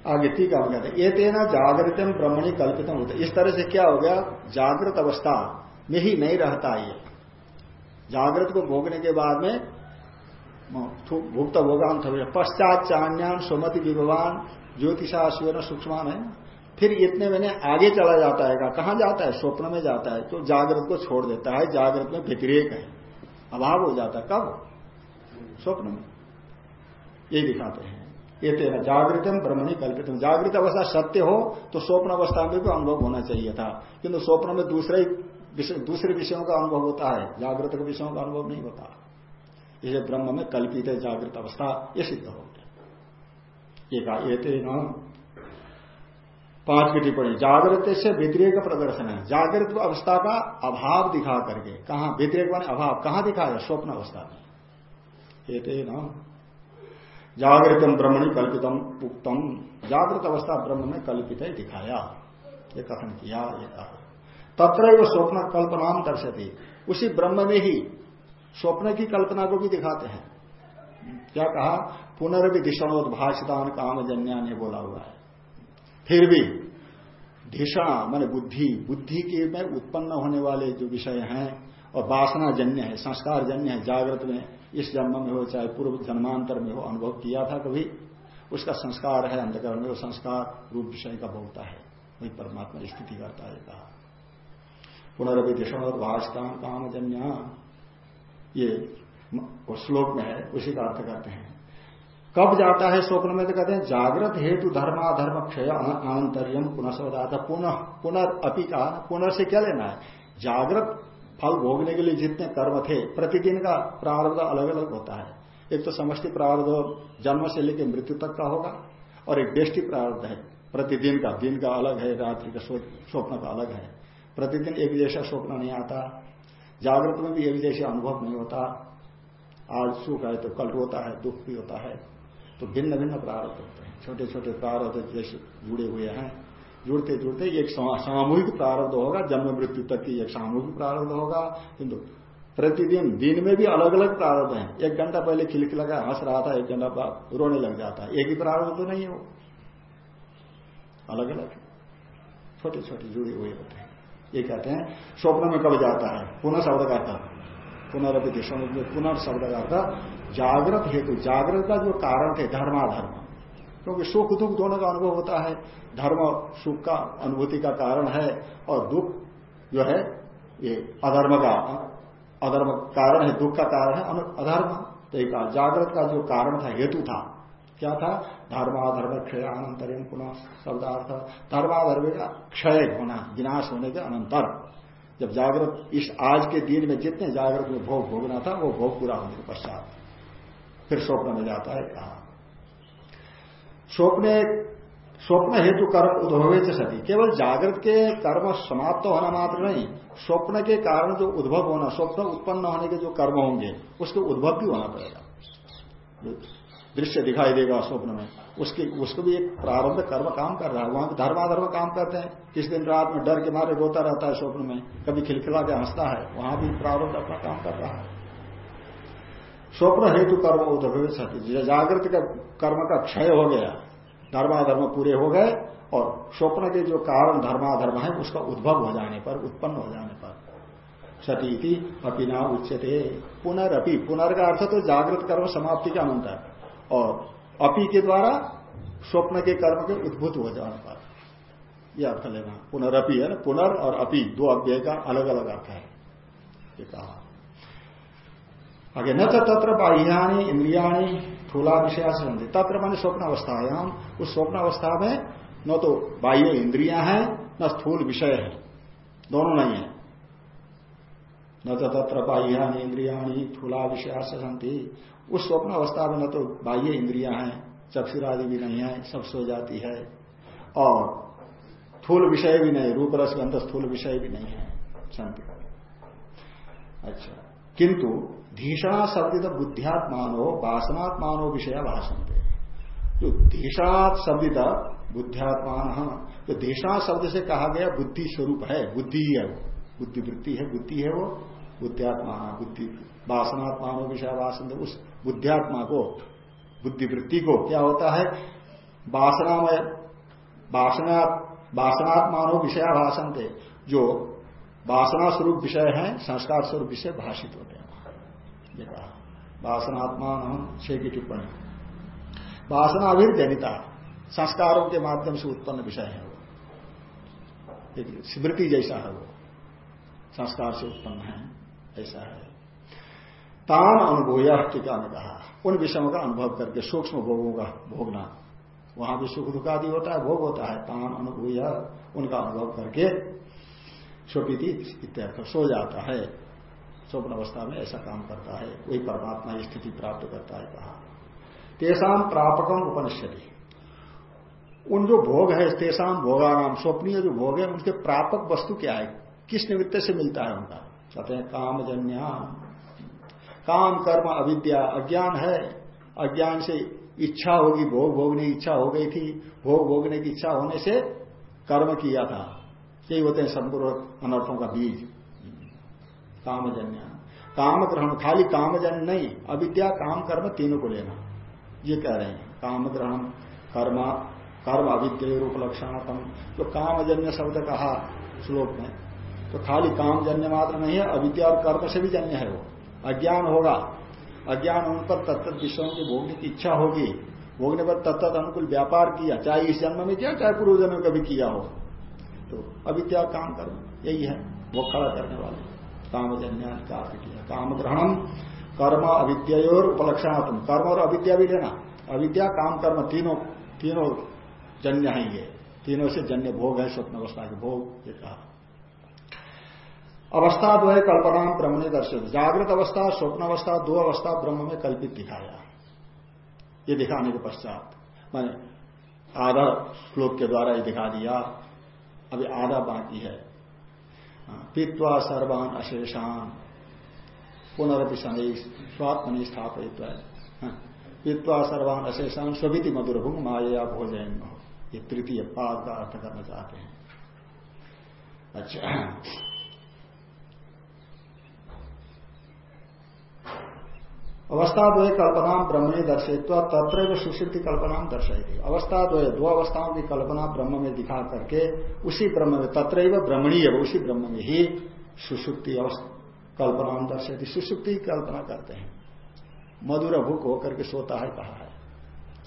आगे कहते हैं, ये तेना जागृतम ब्रह्मणी कल्पितम होता। इस तरह से क्या हो गया? जागृत अवस्था में ही नहीं रहता ये। जागृत को भोगने के बाद में भुक्त भोगान थोड़े पश्चात चान्यान सुमति विभवान ज्योतिषा सुवर्ण सूक्ष्मान है। फिर इतने महीने आगे चला जाता है, कहा जाता है? स्वप्न में जाता है। तो जागृत को छोड़ देता है। जागृत में व्यतिरेक है। अभाव हो जाता है। कब? स्वप्न में। ये दिखाते हैं। ये तेना जागृतम, ब्रह्मणी कल्पित जागृत अवस्था सत्य हो तो स्वप्न अवस्था में भी अनुभव होना चाहिए था। किंतु स्वप्न में दूसरे दूसरे विषयों का अनुभव होता है। जागृत के विषयों का अनुभव नहीं होता। इसे ब्रह्म में कल्पित है, जागृत अवस्था, ये सिद्ध हो गया। पाँच की टिप्पणी, जागृत से व्यतिरेक प्रदर्शन है। जागृत अवस्था का अभाव दिखा करके। कहा? मान अभाव। कहाँ दिखाया? स्वप्न अवस्था में। ये जागृतम ब्रह्मणी कल्पितम उक्तम। जागृत अवस्था ब्रह्म में कल्पित है दिखाया। ये कथन किया, ये कहा। तत्र वो स्वप्न कल्पना दर्शती। उसी ब्रह्म में ही स्वप्न की कल्पना को भी दिखाते हैं। क्या कहा? पुनर्वि दिशाणोद्भाषितान काम जन्या ने बोला हुआ है। फिर भी धिषण मान बुद्धि बुद्धि के में उत्पन्न होने वाले जो विषय हैं और वासना जन्य है संस्कार जन्य है, जागृत में इस जन्म में हो, चाहे पूर्व जन्मांतर में हो, अनुभव किया था कभी, उसका संस्कार है अंधकरण में, वो संस्कार रूप विषय का भोगता है। वही परमात्मा स्थिति करता है, कहा। पुनरभि दिशा भाषकाम काम जन्य ये श्लोक में है, उसी का अर्थ करते हैं। कब जाता है स्वप्न में तो कहते हैं, जागृत हेतु धर्माधर्म क्षय आंतरियम पुनः पुनः पुनर्अपि का पुनर् से क्या लेना है? जागृत फल भोगने के लिए जितने कर्म थे, प्रतिदिन का प्रारब्ध अलग अलग होता है। एक तो समष्टि प्रारब्ध जन्म से लेकर मृत्यु तक का होगा, और एक बेष्टि प्रारब्ध है। प्रतिदिन का, दिन का अलग है, रात्रि का स्वप्न का अलग है। प्रतिदिन एक जैसा स्वप्न नहीं आता, जागृत में भी एक जैसे अनुभव नहीं होता। आज सुख है तो कल होता है, दुख भी होता है। तो भिन्न भिन्न प्रारब्ध होते हैं। छोटे छोटे प्रारब्ध जैसे जुड़े हुए हैं। जुड़ते जुड़ते एक सामूहिक प्रारब्ध होगा, जन्म मृत्यु तक की एक सामूहिक प्रारब्ध होगा, किंतु प्रतिदिन, दिन में भी अलग अलग प्रारब्ध है। एक घंटा पहले खिलख लगा हंस रहा था, एक घंटा बाद रोने लग जाता है। एक ही प्रारब्ध तो नहीं है वो। अलग अलग छोटे छोटे जुड़े हुए होते हैं। ये कहते हैं, स्वप्न में कब जाता है? पुनः शब्द का अर्थ। पुनरअपि पुनर् शब्द का अर्थ जागृत हेतु। जागृत का जो कारण थे धर्माधर्म क्योंकि सुख दुख दोनों का अनुभव होता है। धर्म सुख का अनुभूति का कारण है और दुख जो है, ये अधर्म का, अधर्म कारण है, दुख का कारण है अधर्म। तो एक जागृत का जो कारण था, हेतु था, क्या था? धर्माधर्म क्षय अनंतरिम पुनः शब्दार्थ। धर्माधर्म का क्षय होना, विनाश होने के अनंतर। जब जागृत, इस आज के दिन में जितने जागृत में भोग भोगना था, वो भोग पूरा होने के पश्चात फिर स्वप्न में जाता है, कहा। स्वप्न स्वप्न हेतु कर्म उद्भवे सती। केवल जागृत के कर्म समाप्त होना मात्र नहीं, स्वप्न के कारण जो उद्भव होना, स्वप्न उत्पन्न होने के जो कर्म होंगे, उसके उद्भव भी होना पड़ेगा। दृश्य दिखाई देगा स्वप्न में। उसके, उसको भी एक प्रारंभ कर्म काम कर रहा है। वहाँ धर्माधर्म काम करते हैं। किस दिन रात में डर के मारे रोता रहता है स्वप्न में। कभी खिलखिला के हंसता है। वहाँ भी प्रारंभ अपना काम कर रहा है। स्वप्न हेतु कर्म उद्भव सत्य जागृत का कर्म का क्षय हो गया, धर्माधर्म पूरे हो गए, और स्वप्न के जो कारण धर्माधर्म है, उसका उद्भव हो जाने पर, उत्पन्न हो जाने पर। सती अपिना उच्चते पुनरअपि, पुनर् का अर्थ तो जागृत कर्म समाप्ति का मंत्र और अपी के द्वारा स्वप्न के कर्म के उद्भूत हो जाने पर। यह अर्थ लेना। पुनरअपी है ना? पुनर् और अपी, दो अव्यय का अलग अलग अर्थ है। ये कहा। आगे, न तो तत्र बाह्यानी इंद्रियाणी थूला विषया से तत्र मान स्वप्न अवस्था हम उस स्वप्न अवस्था में न तो बाह्य इंद्रिया है, न स्थूल विषय है। दोनों नहीं है। न तो तत्र बाह्यानी इंद्रियाणी थूला विषया से उस स्वप्न अवस्था में न तो बाह्य इंद्रिया हैं, चक्षुरादि भी नहीं है, सब सो जाती है। और थूल विषय भी नहीं रूप रस गंध स्थूल विषय भी नहीं है, शांति। अच्छा। किंतु धीषणा शब्द बुद्धियात्मानो वासनात्मानो विषय भाषण थे जो धीषणात् शब्दित बुद्धियात्मान जो धीषणा शब्द से कहा गया बुद्धि स्वरूप है, बुद्धि है वो। बुद्धिवृत्ति है, बुद्धि है वो। बुद्धियात्मा बुद्धि वासनात्मा विषय वासन उस बुद्धियात्मा को बुद्धिवृत्ति को क्या होता है? वासनामय, वासना, वासनात्मानो विषय भाषण थे जो वासना स्वरूप विषय है संस्कार स्वरूप विषय भाषित होते हैं। ये कहा। वासनात्मान छह की टिप्पणी। वासना जनिता संस्कारों के माध्यम से उत्पन्न विषय है वो। स्मृति जैसा है वो। संस्कार से उत्पन्न है, ऐसा है। तान अनुभव टीका ने कहा। उन विषयों का अनुभव करके सूक्ष्म भोगों का भोगना। वहाँ भी सुख दुख आदि होता है, भोग होता है। तान अनुभव उनका अनुभव करके स्वपीति इत्यर्थ सो जाता है। स्वप्न अवस्था में ऐसा काम करता है, वही परमात्मा स्थिति प्राप्त करता है, कहा। तेसाम प्रापकम उपनिषदि। उन जो भोग है, तेसाम भोगानाम, स्वप्नीय जो भोग है, उनके प्रापक वस्तु क्या है? किस निमित्त से मिलता है उनका? कहते हैं काम कामजन्या। काम, कर्म, अविद्या, अज्ञान है। अज्ञान से इच्छा होगी, भोग भोगने की इच्छा हो गई थी। भोग भोगने की इच्छा होने से कर्म किया था। यही होते हैं संपूर्ण अनर्थों का बीज। कामजन्य। काम ग्रहण खाली कामजन्य नहीं, अविद्या काम कर्म तीनों को लेना। ये कह रहे हैं। काम ग्रहण कर्म कर्म अविद्य, रूप लक्षणात्म जो कामजन्य शब्द कहा श्लोक में तो खाली कामजन्य मात्र नहीं है, अविद्या और कर्म से भी जन्य है वो। अज्ञान होगा। अज्ञान उन पर तत्त विषयों की भोगने की इच्छा होगी। भोगने पर तत्त अनुकूल व्यापार किया, चाहे इस जन्म में किया, चाहे पूर्व जन्म कभी किया हो। तो अविद्या काम कर्म यही है। वो खड़ा करने वाले। कामजन्य का काम ग्रहणम कर्म अविद्या और उपलक्षणात्म कर्म और अविद्या भी लेना। अविद्या, काम, कर्म तीनों तीनों जन्य है ये। तीनों से जन्य भोग है, स्वप्न अवस्था के भोग, ये कहा। अवस्था दो है कल्पना ब्रह्म ने दर्शित जागृत अवस्था, स्वप्न अवस्था, दो अवस्था ब्रह्म में कल्पित दिखाया। ये दिखाने के पश्चात, मैंने आधा श्लोक के द्वारा ये दिखा दिया। अभी आधा बाकी है। पीतवा पीत्वा सर्वान अशेषान। पुनरपि शनि स्वात्मनि स्थापित पीतवा सर्वान अशेषान स्वभिति मधुर भूंग माया भोजन ये तृतीय पाद का अर्थ करना चाहते हैं। अच्छा अवस्था द्वय कल्पना ब्रह्म दर्शित्व तत्र सुश्रुति कल्पना दर्शाई अवस्था द्वय दो अवस्थाओं की कल्पना ब्रह्म में दिखा करके उसी ब्रह्म में तत्र ब्रह्मणीय उसी ब्रह्म में ही सुसुप्ति कल्पना दर्शाती सुसुप्ति कल्पना करते हैं। मधुर भुक होकर के सोता है, कहा है।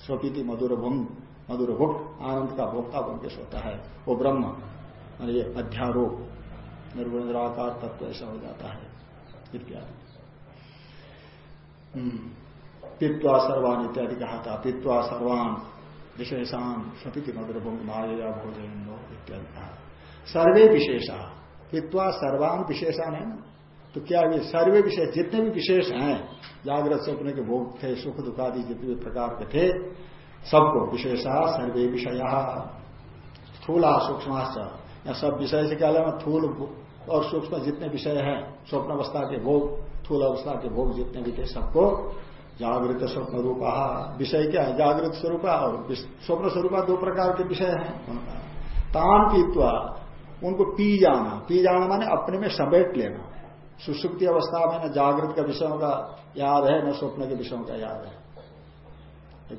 स्वपीति मधुर भुम मधुर भुक आनंद का भोक्ता बन के सोता है। वो ब्रह्म अध्यारोप निर्गुणराकार तत्व ऐसा हो जाता है, इत्यादि। पित्वा सर्वान इत्यादि कहा था। पित्वा सर्वान विशेषान सपिति मधुर माया भोजन इत्यादि कहा सर्वे विशेषा। पित्वा सर्वान विशेषान है। ना तो क्या ये सर्वे विशेष जितने भी विशेष हैं, जागृत स्वप्न के भोग थे, सुख दुखादि जितने भी प्रकार के थे, सबको विशेषा, सर्वे विषय। थूला सूक्ष्म या सब विषय से क्या लेना? थूल और सूक्ष्म जितने विषय हैं स्वप्न अवस्था के भोग। थूल अवस्था के भोग जितने भी थे सबको जागृत स्वप्न रूपा। विषय क्या है? जागृत स्वरूप और स्वप्न स्वरूप दो प्रकार के विषय हैं उनका। तान पीतवा, उनको पी जाना। पी जाना माने अपने में समेट लेना। सुसुप्ति अवस्था में न जागृत के विषयों का याद है, न स्वप्न के विषयों का याद है।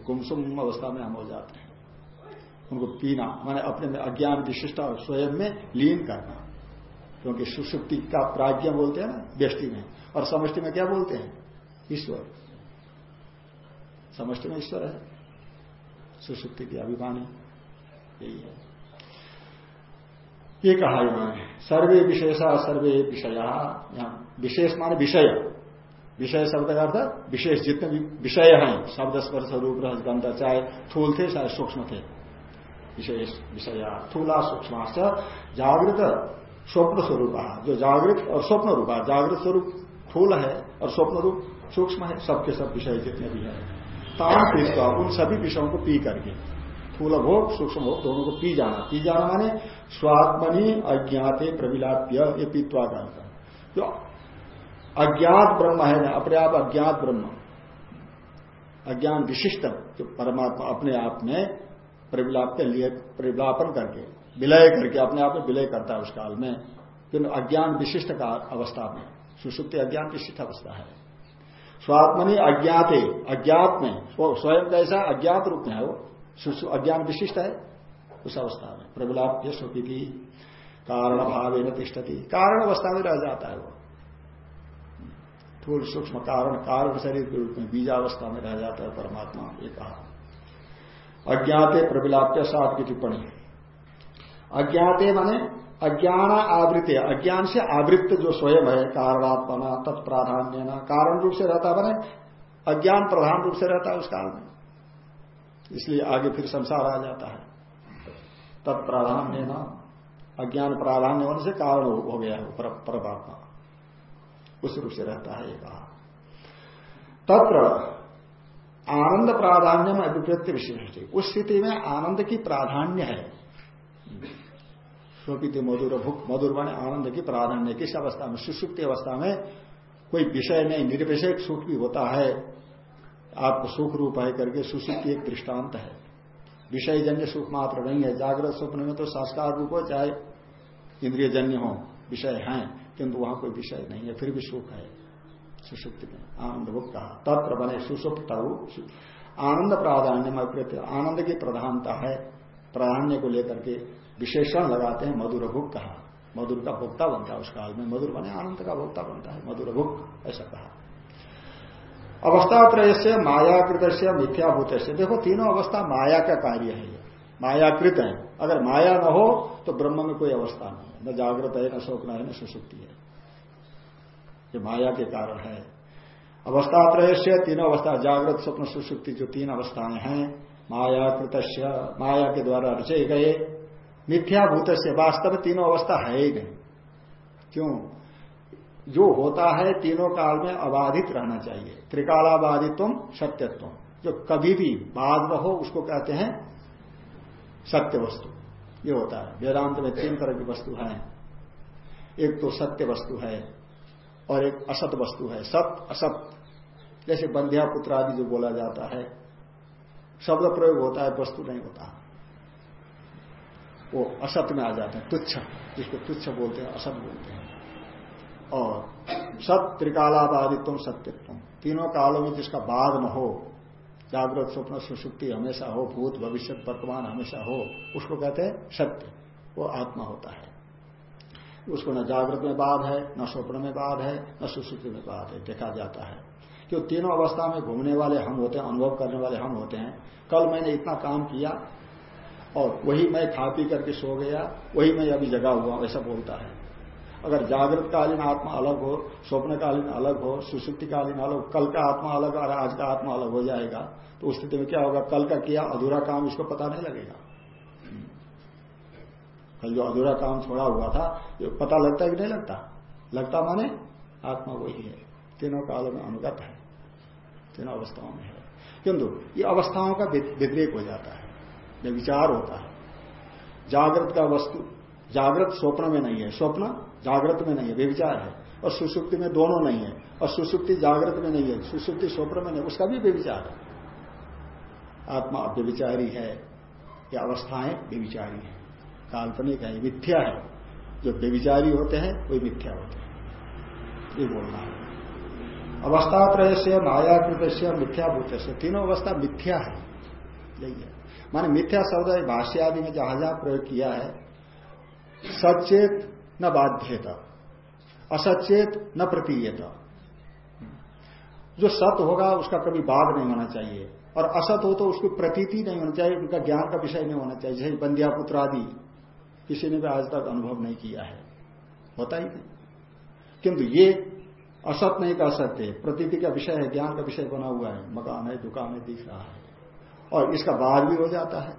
गुमसुम अवस्था में हम हो जाते हैं। उनको पीना, माने अपने में अज्ञान विशिष्ट और स्वयं में लीन करना। क्योंकि सुसुप्ति का प्राज्ञ बोलते हैं ना, व्यष्टि में। और समष्टि में क्या बोलते हैं? ईश्वर। समष्टि में ईश्वर है। सुसुप्ति की अभिमानी यही है। ये कहा इन्होंने सर्वे विशेषा, सर्वे विषया। विशेष माने विषय। विषय शब्द का अर्थ विशेष। जितने भी विषय हैं, शब्द स्पर्श, रूप गंध चाहे थूल थे, चाहे सूक्ष्म थे। विशेष विषया। थूला सूक्ष्म जागृत स्वप्न स्वरूप। जो जागृत और स्वप्न रूप, जागृत स्वरूप थूल है और स्वप्न रूप सूक्ष्म है, सबके सब विषय जितने भी है। ताम पीतवा उन सभी विषयों को पी करके। थूल भोग, सूक्ष्म भोग, दोनों को पी जाना। पी जाना माने स्वात्मनि अज्ञाते प्रविलाप्य, ये पीतवा का जो अज्ञात ब्रह्म है ना, अपने आप अज्ञात ब्रह्म। अज्ञान विशिष्ट, जो परमात्मा अपने आप में प्रविलाप्य लिए, प्रविलापन करके, विलय करके, अपने आप में विलय करता है उस काल में। अज्ञान विशिष्ट का अवस्था में। सुसुप्ति अज्ञान विशिष्ट अवस्था है। स्वात्मनि अज्ञाते, अज्ञात में स्वयं कैसा अज्ञात रूप में है वो अज्ञान विशिष्ट है, उस अवस्था में। प्रबलाप्य स्वपीति कारण भाव न तिष्ठती। कारण अवस्था में रह जाता है वो। थूल सूक्ष्म कारण कारण शरीर के रूप में बीजावस्था में रह जाता है परमात्मा, ये कहा। अज्ञाते प्रबिलाप्य सात की टिप्पणी। अज्ञाते माने अज्ञान आवृत्ति अज्ञान से आवृत्त जो स्वयं है, कारणात्मना तत्प्राधान्य कारण रूप से रहता बने, अज्ञान प्रधान रूप से रहता है उस काल में। इसलिए आगे फिर संसार आ जाता है। तत्प्राधान्य न अज्ञान प्राधान्य होने से कारण हो गया है परमात्मा। उस रूप से रहता है ये कहा। तत्र आनंद प्राधान्य में अभिप्रत्य विशिष्ट उस स्थिति में आनंद की प्राधान्य है। स्वपित मधुर भुक मधुर बने आनंद की प्राधान्य किस अवस्था में? सुसुप्ति अवस्था में कोई विषय नहीं, निर्विषय सुख भी होता है। आपको सुख रूप है करके सुसुप्ति एक दृष्टांत है। विषय जन्य सुख मात्र नहीं है। जागृत स्वप्न में तो संस्कार रूप हो, चाहे इंद्रिय जन्य हो, विषय हैं, किंतु वहाँ कोई विषय नहीं है, फिर भी सुख है। सुसुप्ति में आनंद भुक कहा तत्र बने सुसुप्त आनंद प्राधान्य में आनंद की प्रधानता है। प्राधान्य को लेकर के विशेषण लगाते हैं मधुर भुक कहा। मधुर का भोक्ता बनता है उस काल में। मधुर बने आनंद का भोक्ता बनता है। मधुर भुक, ऐसा कहा। अवस्था त्रय से मायाकृत से मिथ्याभूत से देखो, तीनों अवस्था माया का कार्य है मायाकृत है। अगर माया न हो तो ब्रह्म में कोई अवस्था नहीं है। न जागृत है, न स्वप्न है, न सुसुप्ति है। ये माया के कारण है। अवस्था त्रय से तीनों अवस्था, जागृत, स्वप्न, सुसुप्ति, जो तीन अवस्थाएँ हैं मायाकृत माया के द्वारा रचे गए मिथ्याभूत से वास्तव तीनों अवस्था है ही नहीं। क्यों? जो होता है तीनों काल में अबाधित रहना चाहिए। त्रिकालाबाधित्व सत्यत्व जो कभी भी बाद में हो, उसको कहते हैं सत्य वस्तु। ये होता है। वेदांत में तीन तरह की वस्तु है। एक तो सत्य वस्तु है और एक असत वस्तु है। सत, असत। जैसे बंध्या पुत्र आदि जो बोला जाता है, शब्द प्रयोग होता है, वस्तु नहीं होता। वो असत में आ जाते हैं, तुच्छ, जिसको तुच्छ बोलते हैं, असत बोलते हैं। और सत त्रिकालाबादित्व सत्यत्व तीनों कालों में जिसका बाद न हो, जागृत, स्वप्न, सुसुप्ति हमेशा हो, भूत, भविष्य, वर्तमान हमेशा हो, उसको कहते हैं सत्य। वो आत्मा होता है। उसको न जागृत में बाद है, न स्वप्न में बाद है, न सुसुप्ति में बाद है, देखा जाता है। क्यों? तीनों अवस्था में घूमने वाले हम होते हैं, अनुभव करने वाले हम होते हैं। कल मैंने इतना काम किया और वही मैं खा पी करके सो गया, वही मैं अभी जगा हुआ, ऐसा बोलता है। अगर जागृत कालीन आत्मा अलग हो, स्वप्नकालीन अलग हो सुसुप्ति कालीन अलग कल का आत्मा अलग और आज का आत्मा अलग हो जाएगा तो उस स्थिति में क्या होगा? कल का किया, अधूरा काम इसको पता नहीं लगेगा। कल जो अधूरा काम छोड़ा हुआ था ये पता लगता है कि नहीं लगता? लगता माने? आत्मा वही है। तीनों कालों में अनुगत है। तीनों अवस्थाओं में है। किंतु ये अवस्थाओं का व्यतिरेक हो जाता है। विचार होता है। जागृत का वस्तु, जागृत स्वप्न में नहीं है। स्वप्न जागृत में नहीं है, व्यविचार है। और सुसुप्ति में दोनों नहीं है। और सुसुप्ति जागृत में नहीं है, सुसुप्ति स्वप्न में नहीं, उसका भी व्यविचार है। आत्मा व्यविचारी है, या अवस्थाएँ व्यविचारी है। काल्पनिक है, मिथ्या है। जो व्यविचारी होते हैं, वही मिथ्या होते हैं। ये बोलना है। अवस्था त्रय से मायाकृत से मिथ्याभूत से तीनों अवस्था मिथ्या है। यही है। माने मिथ्या शब्द भाष्य आदि में जहाँ जहाँ प्रयोग किया है, सचेत न बाध्यता, असचेत न प्रतीयत। जो सत होगा उसका कभी बाध नहीं होना चाहिए, और असत हो तो उसकी प्रतीति नहीं होना चाहिए, उनका ज्ञान का विषय नहीं होना चाहिए। जैसे बंदिया पुत्र आदि, किसी ने भी आज तक अनुभव नहीं किया है। होता ही नहीं। किंतु ये असत नहीं कह सकते। प्रतीति का विषय है, ज्ञान का विषय बना हुआ है। मकान है, दुकान है, दिख रहा है। और इसका बाद भी हो जाता है।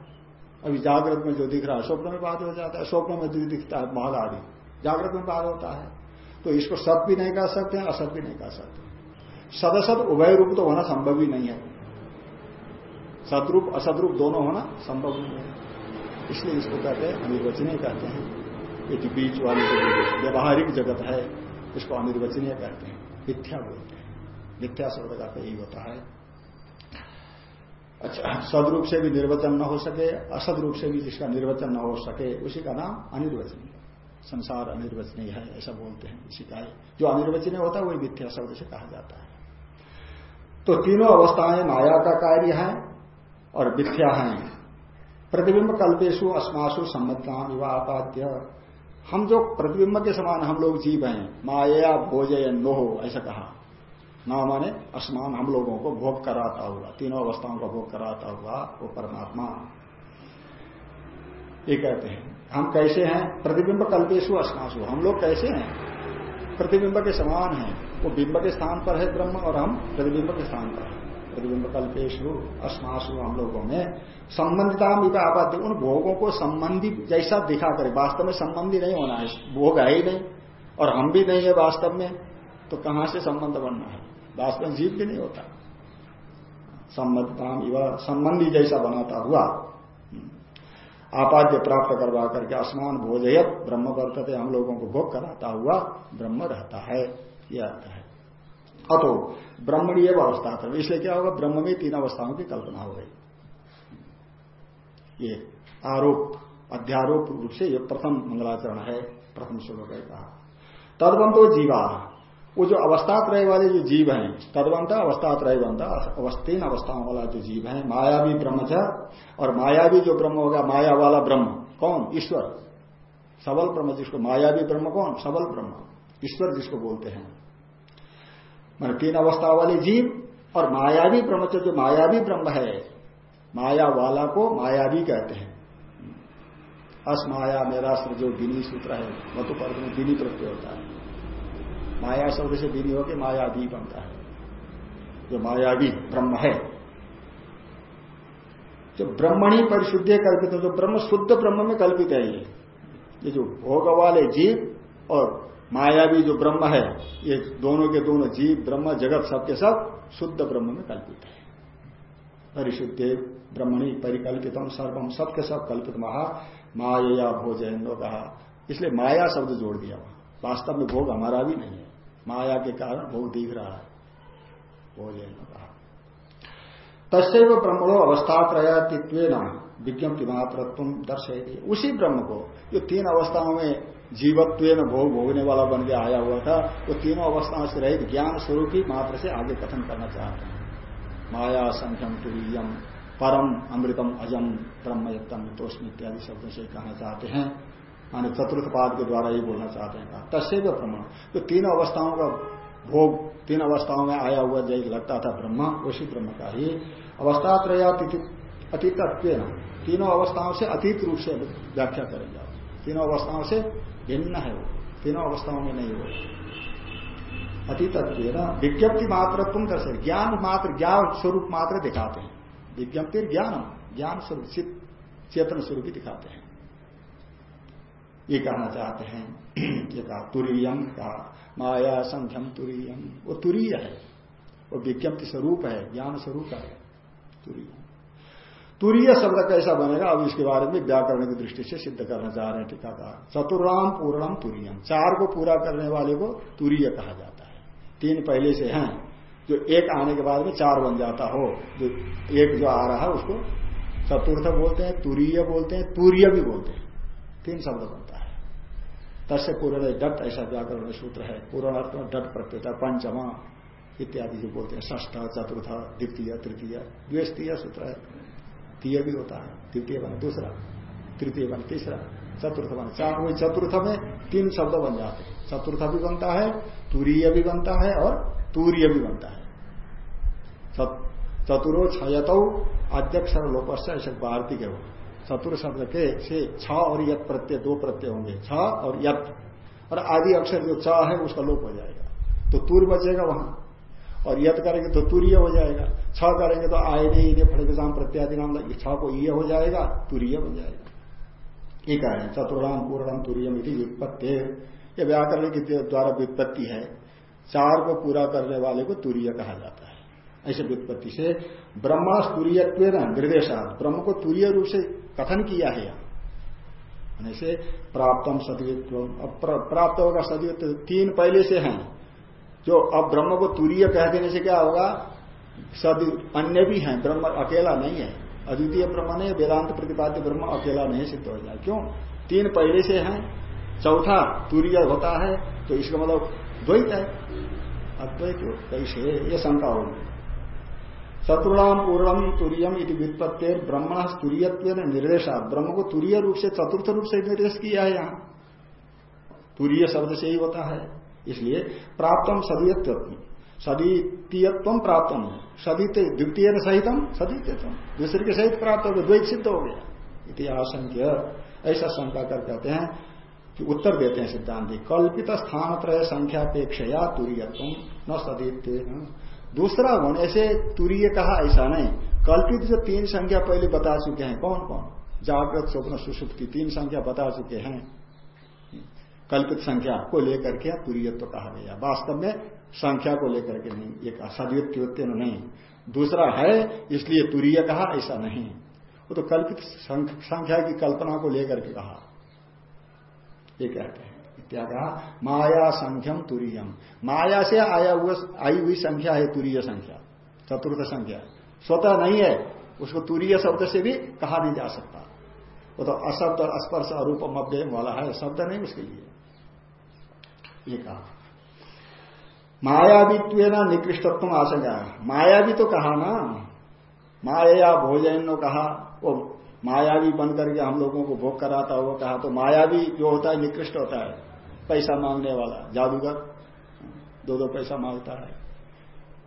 अभी जागृत में जो दिख रहा है, स्वप्न में बाद हो जाता है। स्वप्न में जो दिखता है महल आदि जागृत में बाद होता है। तो इसको सत भी नहीं कह सकते हैं, असत भी नहीं कह सकते सदसत उभय रूप तो होना संभव ही नहीं है। सदरूप असदरूप दोनों होना संभव नहीं है। इसलिए इसको कहते हैं, अनिर्वचनीय कहते हैं। ये बीच वाली जो व्यवहारिक जगत है, इसको अनिर्वचनीय कहते हैं। मिथ्या बोलते हैं। मिथ्या शब्द का यही होता है। अच्छा सदरूप से भी निर्वचन न हो सके असद रूप से भी जिसका निर्वचन न हो सके, उसी का नाम अनिर्वचनीय संसार अनिर्वचनीय है, ऐसा बोलते हैं इसी का। जो अनिर्वचनीय होता है, वही मिथ्या शब्द से कहा जाता है। तो तीनों अवस्थाएँ माया का कार्य है और मिथ्या है। प्रतिबिंब कल्पेशु अस्मासु सम्मतता विवाहापाद्य हम जो प्रतिबिंब के समान हम लोग जीव हैं माया भोजय नो ऐसा कहा। न माने असमान हम लोगों को भोग कराता हुआ, तीनों अवस्थाओं का भोग कराता हुआ वो परमात्मा। ये कहते हैं, हम कैसे हैं? प्रतिबिंब कल्पेशु अस्मासु हम लोग कैसे हैं? प्रतिबिंब के समान हैं। वो बिंब के स्थान पर है ब्रह्म और हम प्रतिबिंब के स्थान पर है। प्रतिबिंब कल्पेशु अस्मासु हम लोगों में संबंधिता आपाद्य। उन भोगों को संबंधी जैसा दिखा करे। वास्तव में संबंधी नहीं होना है। भोग है ही नहीं। और हम भी नहीं है वास्तव में। तो कहाँ से संबंध बनना है? वास्तव में जीव भी नहीं होता। संबंधता संबंधी जैसा बनाता हुआ। आपाद्य प्राप्त करवा करके आसमान भोजयत ब्रह्म वर्तते, हम लोगों को भोग कराता हुआ ब्रह्म रहता है यह अर्थ है। अतो ब्रह्मणीय अवस्था था। इसलिए क्या होगा? ब्रह्म में तीन अवस्थाओं की कल्पना हो गई। ये आरोप, अध्यारोप रूप से ये प्रथम मंगलाचरण है, प्रथम श्लोक है कहा। तदवंतो जीवा। वो जो अवस्थात्रय वाले जो जीव हैं, तदवंत अवस्थात्रय बनता अवस्थीन अवस्थाओं वाला जो जीव है, माया मायावी ब्रह्म और मायावी जो ब्रह्म होगा, माया वाला ब्रह्म। कौन? ईश्वर। सबल ब्रह्म जिसको मायावी ब्रह्म कौन? सबल ब्रह्म। ईश्वर जिसको बोलते हैं। मान तीन अवस्था वाले जीव और मायावी ब्रह्म जो मायावी ब्रह्म है, माया वाला को मायावी कहते हैं। अस माया मेरा जो बिनी सूत्र है। तो पर्व में बिनी प्रत्यय होता है। माया शब्द से बिनी होकर मायावी बनता है। जो मायावी ब्रह्म है। जो ब्रह्मणी परिशुद्ध कल्पित है जो ब्रह्म शुद्ध ब्रह्म में कल्पित है ये। ये जो भोग वाले जीव और मायावी जो ब्रह्म है, ये दोनों के दोनों जीव, ब्रह्म, जगत, सबके सब शुद्ध ब्रह्म में कल्पित है। परिशुद्ध, ब्रह्मणी परिकल्पित सर्वम, सबके सब कल्पित महा माया भोजन कहा। इसलिए माया शब्द जोड़ दिया। वहाँ वास्तव में भोग हमारा भी नहीं है। माया के कारण भोग दिख रहा है। भोजन कहा। तस्व ब्रह्मणो अवस्थात्रयातित्व विज्ञप्ति मात्रत्व दर्शेगी उसी ब्रह्म को, जो तीन अवस्थाओं में जीवत्व भोग भोगने वाला बन के आया हुआ था, वो तीनों अवस्थाओं से रहित ज्ञान स्वरूप ही मात्र से आगे कथन करना चाहते हैं। माया संख्यम तुरीयम, परम, अमृतम, अजम ब्रह्मयुक्तम तोष्म इत्यादि शब्दों से कहना चाहते हैं। माने चतुर्थ पाद के द्वारा ही बोलना चाहते हैं तस्व प्रमाण तो तीन अवस्थाओं का भोग, तीन अवस्थाओं में आया हुआ जैसे लगता था ब्रह्म उसी ब्रह्म का ही अवस्थात्रया अतीतत्व तीनों अवस्थाओं से अतीत रूप से व्याख्या करेंगे तीनों अवस्थाओं से भिन्न है वो। तीनों अवस्थाओं में नहीं हो अतीतत्व विज्ञप्ति मात्र तुम कैसे? ज्ञान मात्र, ज्ञान स्वरूप मात्र दिखाते हैं। विज्ञप्ति ज्ञान ज्ञान स्वरूप चेतन स्वरूप ही दिखाते हैं। ये कहना चाहते हैं। ये कहा तुरीयम कहा, माया संख्यम तुरीयम वो तुरीय है। वो विज्ञप्ति स्वरूप है, ज्ञान स्वरूप है। तुरीय। तुरीय शब्द कैसा बनेगा? अब इसके बारे में व्याकरण की दृष्टि से सिद्ध करना चाह रहे हैं टीकाकार। चतुर्राम पूर्णम तुरीयम चार को पूरा करने वाले को तुरीय कहा जाता है। तीन पहले से हैं, जो एक आने के बाद में चार बन जाता हो। जो एक जो आ रहा है उसको चतुर्थ बोलते हैं, तुरीय बोलते हैं, तूर्य भी बोलते हैं। तीन शब्द बनता है तस्य पूर्ण डट, ऐसा व्याकरण सूत्र है। पूर्ण अर्थ में डट प्रत्यता, पंचमा इत्यादि जो बोलते हैं ष्ठ चतुर्थ, द्वितीय, तृतीय द्वेस्तीय सूत्र है। तीय भी होता है। द्वितीय बने दूसरा, तृतीय बने तीसरा, चतुर्थ बने चार। वही चतुर्थ में तीन शब्द बन जाते हैं। चतुर्थ भी बनता है, तुरीय भी बनता है और तूर्य भी बनता है। चतुरो छयत अध्यक्षर लोपस्य, ऐसे भारती के चतुर शब्द के से छ और यत प्रत्यय, दो प्रत्यय होंगे। छ और यत। और आदि अक्षर जो च है, उसका लोप हो जाएगा। तो तूर बचेगा वहाँ। और यत करेंगे तो तुरीय हो जाएगा। छ करेंगे तो आय नहीं इन्हें फटकजाम प्रत्यादि, नाम छ को ये हो जाएगा, तुरीय बन जाएगा। ये कह रहे हैं, चतुर्णाम, पूर्णम, तुरीयम यदि व्युत्पत्ति। ये व्याकरण के द्वारा व्युत्पत्ति है। चार को पूरा करने वाले को तुरीय कहा जाता है। ऐसे व्युत्पत्ति से ब्रह्मा तुरीयत्व ब्रह्म को तुरीय रूप से कथन किया है यहाँ। से प्राप्तम सदवित्व अब प्राप्त होगा सदवित्व तीन पहले से हैं। जो अब ब्रह्म को तुरीय कह देने से क्या होगा? सद अन्य भी हैं, ब्रह्म अकेला नहीं है। अद्वितीय ब्रह्म नहीं, वेदांत प्रतिपाद्य ब्रह्म अकेला नहीं सिद्ध हो जाए। क्यों? तीन पहले से हैं। चौथा तुरीय होता है तो इसका मतलब द्वैत है। अद्वैत कैसे ये शंका होगी। चतुर्णाम पूर्णम तुरियम इति व्युत्पत्ति ब्रह्मण तुरीयत्व निर्देशा। ब्रह्म को तुरीय रूप से चतुर्थ रूप से निर्देश किया है यहाँ। तुरीय शब्द से ही होता है। इसलिए प्राप्तम सदीयत्व सदीतीयत्व प्राप्तम सदित द्वितीय सहितम सदित्यत्व दूसरे के सहित प्राप्त हो गया, द्वैत सिद्ध हो गया। इतिहास ऐसा शंका कर कहते हैं, कि उत्तर देते हैं सिद्धांत। कल्पित स्थान त्रय संख्यापेक्षया तुरीयत्व न सदित्य दूसरा गुण, ऐसे तुरीय कहा, ऐसा नहीं। कल्पित जो तीन संख्या पहले बता चुके हैं। कौन कौन? जागृत, स्वप्न, सुसुप्ति, तीन संख्या बता चुके हैं। कल्पित संख्या को लेकर के तुरीयत्व कहा गया। वास्तव में संख्या को लेकर के नहीं, एक कहा नहीं। दूसरा है, इसलिए तुरीय कहा, ऐसा नहीं। वो तो कल्पित संख्या की कल्पना को लेकर के कहा। ये कहते हैं। क्या कहा? माया संख्यम तुरीयम। माया से आया हुआ, आई हुई संख्या है तुरीय संख्या, चतुर्थ संख्या। स्वतः नहीं है, उसको तुरीय शब्द से भी कहा नहीं जा सकता। वो तो अशब्द और स्पर्श अरूपम अव्यय वाला है, शब्द नहीं उसके लिए। ये कहा। मायावित्व निकृष्टत्व आशंका मायावी तो कहा ना। माया भोजन कहा, वो मायावी बन करके हम लोगों को भोग कराता हुआ कहा तो मायावी जो होता है निकृष्ट होता है। पैसा मांगने वाला, जादूगर। दो दो पैसा माँगता है।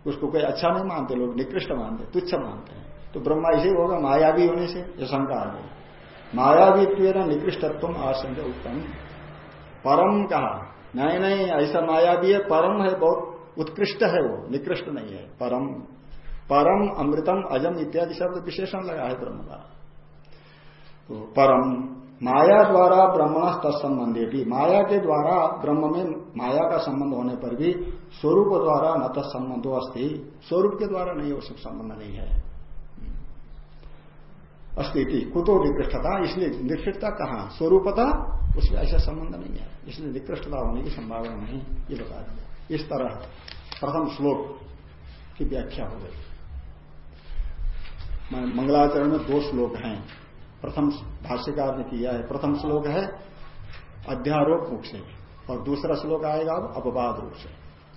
उसको कोई अच्छा नहीं मानते लोग, निकृष्ट मानते, तुच्छ मानते हैं। तो ब्रह्मा इसे होगा मायावी होने से यह शंका आ गई। मायावीत्व निकृष्टत्व आशंका उत्तम परम कहा, नहीं नहीं, ऐसा मायावी है, परम है, बहुत उत्कृष्ट है वो, निकृष्ट नहीं है, परम। परम, अमृतम, अजम इत्यादि शब्द विशेषण लगा है ब्रह्म का। तो परम माया द्वारा ब्रह्मण तत्संबंधे भी माया के द्वारा ब्रह्म में माया का संबंध होने पर भी स्वरूप द्वारा न तत्संबंधो अस्थि स्वरूप के द्वारा नहीं हो सब संबंध नहीं है। अस्थिति कुतो निकृष्टता, इसलिए निकृष्टता कहा? स्वरूपता, उसमें ऐसा संबंध नहीं है। इसलिए निकृष्टता होने की संभावना नहीं, ये बता दिया। इस तरह, प्रथम श्लोक की व्याख्या हो गई। मंगलाचरण में दो श्लोक हैं। प्रथम भाष्यकार ने किया है, प्रथम श्लोक है अध्यारोप मुख से और दूसरा श्लोक आएगा अब अपवाद रूप से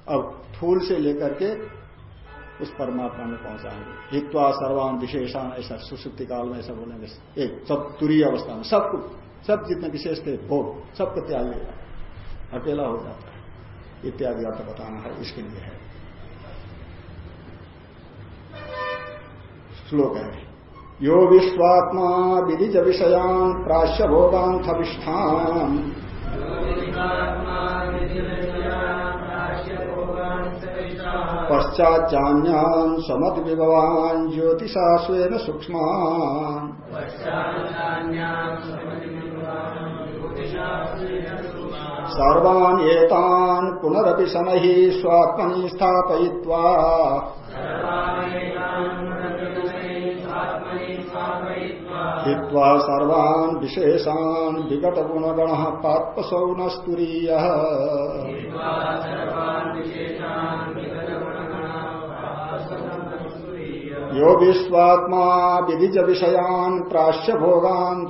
अब थूल से लेकर के उस परमात्मा में पहुंचाएँगे। हित्वा सर्वान विशेषान, ऐसा सुसुप्ति काल में ऐसा बोलेंगे। एक चतुरी अवस्था में, सब कुछ, सब जितने विशेष थे, भोग सबको त्याग लेगा अकेला हो जाता है। इत्यादि अर्थ बताना है, इसके लिए है। श्लोक है। यो विश्वात्मा विदिज विषयान प्राश्य भोगांथविष्ठान पश्चाचान्यान समत विभवान ज्योतिषा स्वेन सूक्ष्म सर्वान् एतान् पुनरपि शनैः स्वात्मनि स्थापयित्वा। हित्वा सर्वान् विशेषान् विगतगुणगणः पात्पसौ न स्तुरीयः। यो विश्वात्मा विदिज विषयान् प्राश्य भोगान्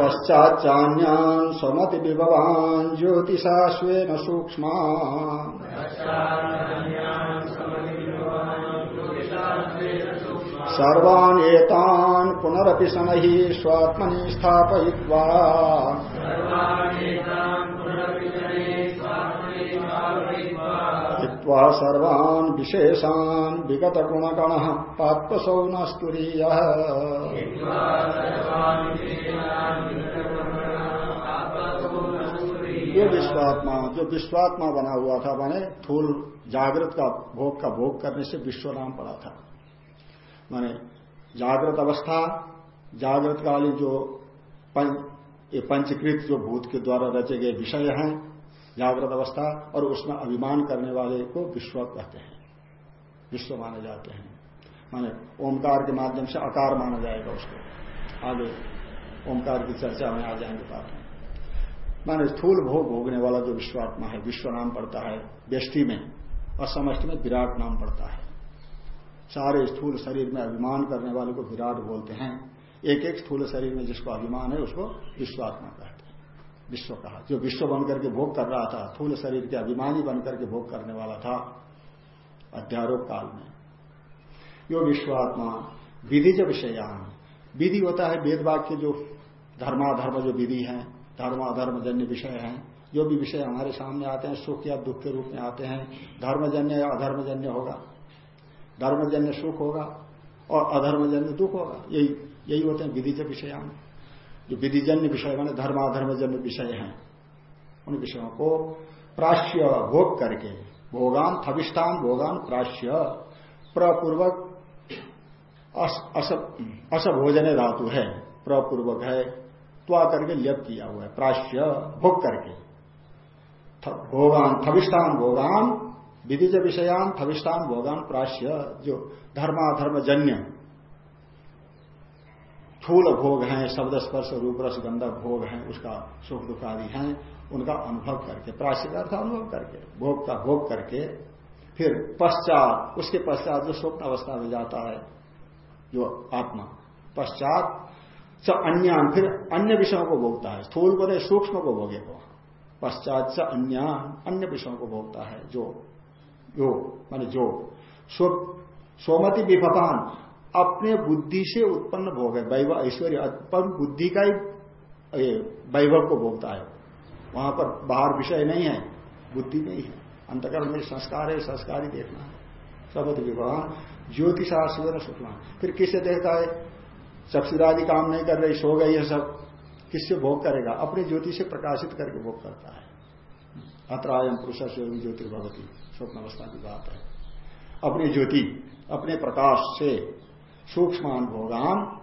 पश्चाच्चान्यान् स्वमति विभवान ज्योतिषा स्वेन सूक्ष्म। सर्वान् एतान् पुनरपि शनैः स्वात्मनि स्थापयित्वा। हित्वा सर्वान् विशेषान् विगतगुणगणः पात्पसौ न स्तुरीयः ये विश्वात्मा, जो विश्वात्मा बना हुआ था, माने थूल जागृत का भोग का भोग करने से विश्व नाम पड़ा था। माने जागृत अवस्था जागृत कालीन जो पंच ये पंचकृत जो भूत के द्वारा रचे गए विषय हैं जागृत अवस्था और उसमें अभिमान करने वाले को विश्व कहते हैं। विश्व माने जाते हैं। माने ओंकार के माध्यम से आकार माना जाएगा उसको। आगे ओंकार की चर्चा में आ जाएँगे बात। में माने स्थूल भोग भोगने वाला जो विश्वात्मा है, विश्व नाम पड़ता है, व्यष्टि में और समष्टि में विराट नाम पड़ता है। सारे स्थूल शरीर में अभिमान करने वाले को विराट बोलते हैं। एक एक स्थूल शरीर में जिसको अभिमान है, उसको विश्वात्मा कहते हैं। विश्व कहा। जो विश्व बनकर के भोग कर रहा था फूल शरीर के अभिमानी बनकर के भोग करने वाला था, अध्यारोप काल में। यो विश्वात्मा, विधि जो विषयान। विधि होता है वेद वाक्य जो धर्माधर्म जो विधि है धर्म अधर्मजन्य विषय हैं। जो भी विषय हमारे सामने आते हैं, सुख या दुख के रूप में आते हैं, धर्मजन्य या अधर्मजन्य होगा। धर्मजन्य सुख होगा और अधर्मजन्य दुख होगा। यही यही होते हैं विधिज विषयान। जो विधिजन्य विषय माने धर्माधर्मजन्य विषय हैं, उन विषयों को प्राश्य भोग करके, भोगान थविष्ठान, भोगान प्राश्य, प्रपूर्वक असभोजने धातु है, प्रपूर्वक है, त्वा करके लेप किया हुआ है, प्राश्य भोग करके। भोगान थविष्ठान, भोगान विधिज विषयान, थविष्ठान, भोगान प्राश्य, जो धर्माधर्मजन्य थूल भोग हैं, शब्द स्पर्श, रूप रस गंधक भोग हैं, उसका सुख दुख आदि हैं, उनका अनुभव करके प्राश्य अर्थ अनुभव करके, भोग का भोग करके, फिर पश्चात, उसके पश्चात जो स्वप्न अवस्था में जाता है, जो आत्मा, पश्चात च अन्य फिर अन्य विषयों को भोगता है, स्थूल को नहीं, सूक्ष्म को भोगेगा पश्चात च अन्य अन्य विषयों को भोगता है, जो जो, माने जो। सोमति विभवान अपने बुद्धि से उत्पन्न भोग है वैभव ऐश्वर्य। अपन बुद्धि का ही वैभव को भोगता है। वहाँ पर बाहर विषय नहीं है, बुद्धि नहीं है। अंतकरण में संस्कार है, संस्कार ही देखना है। सबद विभवान ज्योतिषास्वर सुखना। फिर किसे देखता है? चक्षुरादि काम नहीं कर रही, सो गई है सब। किससे भोग करेगा? अपनी ज्योति से प्रकाशित करके भोग करता है। अत्रायम पुरुष ज्योतिर्भवती। स्वप्न अवस्था की बात है। अपनी ज्योति, अपने प्रकाश से सूक्ष्म भोगान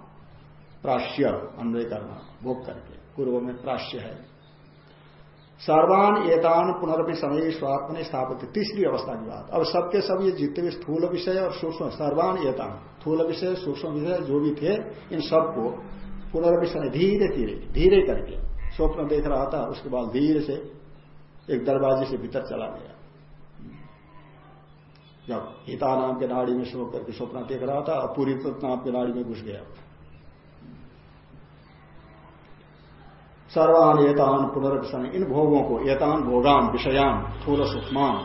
प्राश्य, अन्वय करना भोग करके। पूर्व में प्राश्य है। सर्वान एतान पुनरपि समय स्वात्म स्थापित तीसरी अवस्था की बात। अब सबके सब ये जितने भी स्थूल विषय और सूक्ष्म, सर्वान एतान। स्थूल विषय, सूक्ष्म विषय, जो भी थे, इन सबको पुनरपि समय धीरे धीरे धीरे करके। स्वप्न देख रहा था, उसके बाद धीरे से एक दरवाजे से भीतर चला गया। जब हिता नाम के नाड़ी में सो करके स्वप्न देख रहा था और पूरी नाम के नाड़ी में घुस गया। सर्वान एतान पुनर्विषण इन भोगों को एतान भोगान, विषयान थूल सूक्ष्मान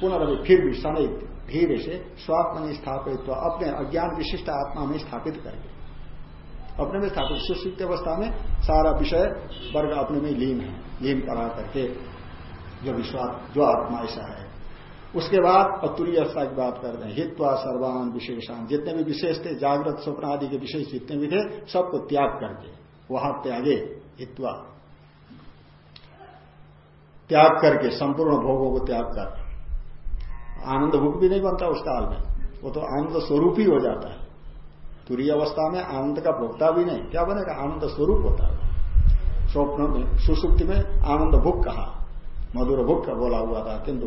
पुनरभि फिर भी शनि धीरे से स्वात्म में स्थापित अपने अज्ञान विशिष्ट आत्मा में स्थापित करके। अपने में स्थापित, सुशिक्त अवस्था में सारा विषय वर्ग अपने में लीन है, लीन करा करके, जो विश्वास जो आत्मा ऐसा है। उसके बाद अतुरी अवस्था की बात करते हैं। हित्वा सर्वान विशेषान। जितने भी विशेष थे, जागृत स्वप्न आदि के विशेष जितने भी थे, सबको त्याग करके वहाँ त्यागे, हित्वा। त्याग करके, संपूर्ण भोगों को त्याग कर। आनंद भूख भी नहीं बनता उस काल में। वो तो आनंद स्वरूप ही हो जाता है। तुरी अवस्था में आनंद का भोगता भी नहीं। क्या बनेगा? आनंद स्वरूप होता है। स्वप्न में, सुसुप्ति में आनंद भुक कहा। मधुर भुक का बोला हुआ था, किंतु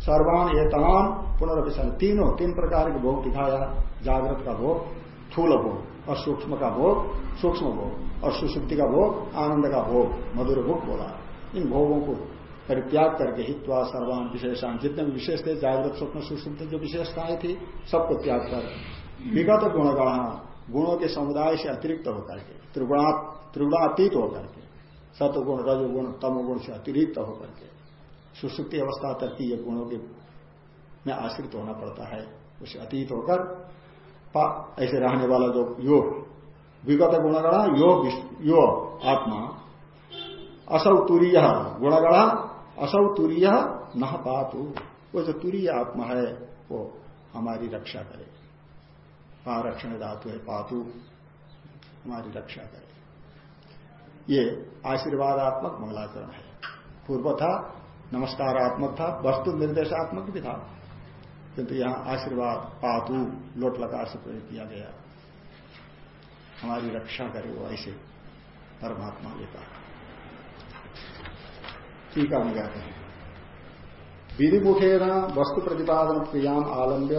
सर्वान ये तमाम पुनर्विषण तीनों, तीन प्रकार के भोग दिखाया। जागृत का भोग थूल भोग और सूक्ष्म का भोग, सूक्ष्म भोग और सुसुप्ति का भोग, आनंद का भोग, मधुर भोग बोला। इन भोगों को परित्याग करके हित्वा सर्वान विशेषान, जितने भी विशेष थे, जागृत स्वप्न सुसुप्ति जो विशेषताएँ थी, सबको त्याग कर। विगत गुणगण गुणों के समुदाय से अतिरिक्त होकर के त्रिगुणा त्रिगुणातीत होकर के सतगुण, रजगुण, तमगुण से अतिरिक्त होकर के सुसुप्ति अवस्था तक की ये गुणों के में आश्रित होना पड़ता है। उसे अतीत होकर ऐसे रहने वाला जो योग विगत गुणगणा योग योग आत्मा, असौ तुरीय गुणगणा, असौ तुरीय न पातु। वो जो तुरीय आत्मा है, वो हमारी रक्षा करे। रक्षण धातु है, पातु। हमारी रक्षा करे। ये आशीर्वादात्मक मंगलाचरण है। पूर्व था नमस्कारात्मक था, वस्तु निर्देशात्मक भी था। किंतु यहाँ आशीर्वाद पातु, लोट लकार से प्रयोग किया गया। हमारी रक्षा करे वो ऐसे परमात्मा ने कहा टीका में कहते हैं। विधि मुखेन वस्तु प्रतिपादन क्रियाम आलम्ब्य,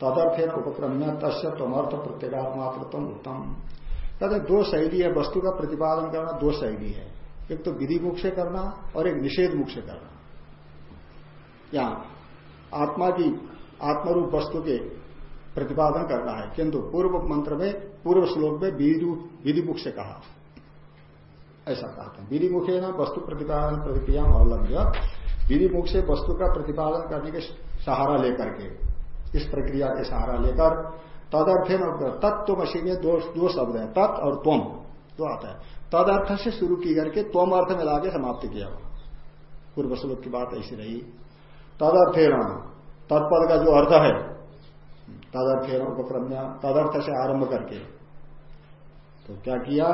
तदर्थेन उपक्रम्य तस्य तमर्थ प्रत्येगात्मात्रतम उत्तम। कहते दो शैली है वस्तु का प्रतिपादन करना, दो शैली है। एक तो विधि मुख से करना और एक निषेध मुख से करना। यहाँ आत्मा की आत्मरूप वस्तु के प्रतिपादन करना है। किंतु पूर्व मंत्र में, पूर्व श्लोक में विधि मुख से कहा। ऐसा कहते हैं विधि मुखे न, वस्तु प्रतिपादन प्रतिक्रिया अवलंब्य। विधि मुख से वस्तु का प्रतिपादन करने के सहारा लेकर के, इस प्रक्रिया के सहारा लेकर, तदर्थे न तत्व मशी में दो दो शब्द है, तत् और त्वम तो आता है। तदर्थ से शुरू की करके त्वम अर्थ में लाके समाप्त किया पूर्व श्लोक की बात ऐसी रही। तदर्थे न तत्पद का जो अर्थ है तदर्थे न उपक्रम तदर्थ से आरंभ करके। तो क्या किया?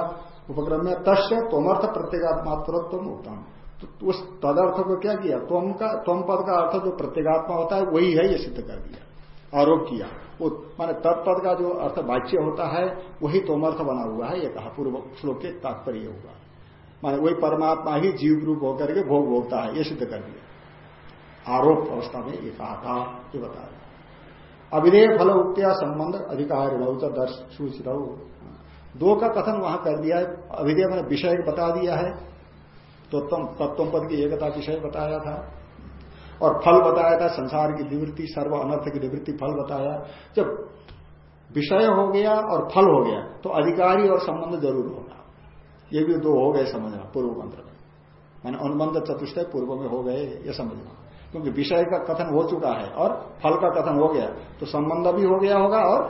उपक्रम में तस्य त्वमर्थ प्रत्येगात्मात्मत्व उत्तम तो उस तदर्थ को क्या किया? त्वम का, त्वम पद का अर्थ जो प्रत्येगात्मा होता है, वही है, ये सिद्ध कर दिया। आरोप किया। वो माने तत्पद का जो अर्थ वाच्य होता है, वही तोमर्थ बना हुआ है, ये कहा। पूर्व श्लोक के तात्पर्य हुआ। माने वही परमात्मा ही जीव रूप होकर के भोग भोगता है, ये सिद्ध कर दिया। आरोप अवस्था में ये कहा था, ये बताया अभिधेय फल उक्तिया संबंध अधिकार दर्श सूचित दो का कथन वहाँ कर दिया है। अभिधेय मैंने विषय बता दिया है। तो तत्व पद की एकता विषय बताया था। और फल बताया था, संसार की निवृत्ति, सर्व अनर्थ की निवृत्ति, फल बताया। जब विषय हो गया और फल हो गया तो अधिकारी और संबंध ज़रूर होगा। ये भी दो हो गए समझना, पूर्व मंत्र में। मैंने अनुबंध चतुष्टय पूर्व में हो गए, ये समझना। क्योंकि विषय का कथन हो चुका है और फल का कथन हो गया तो संबंध भी हो गया होगा और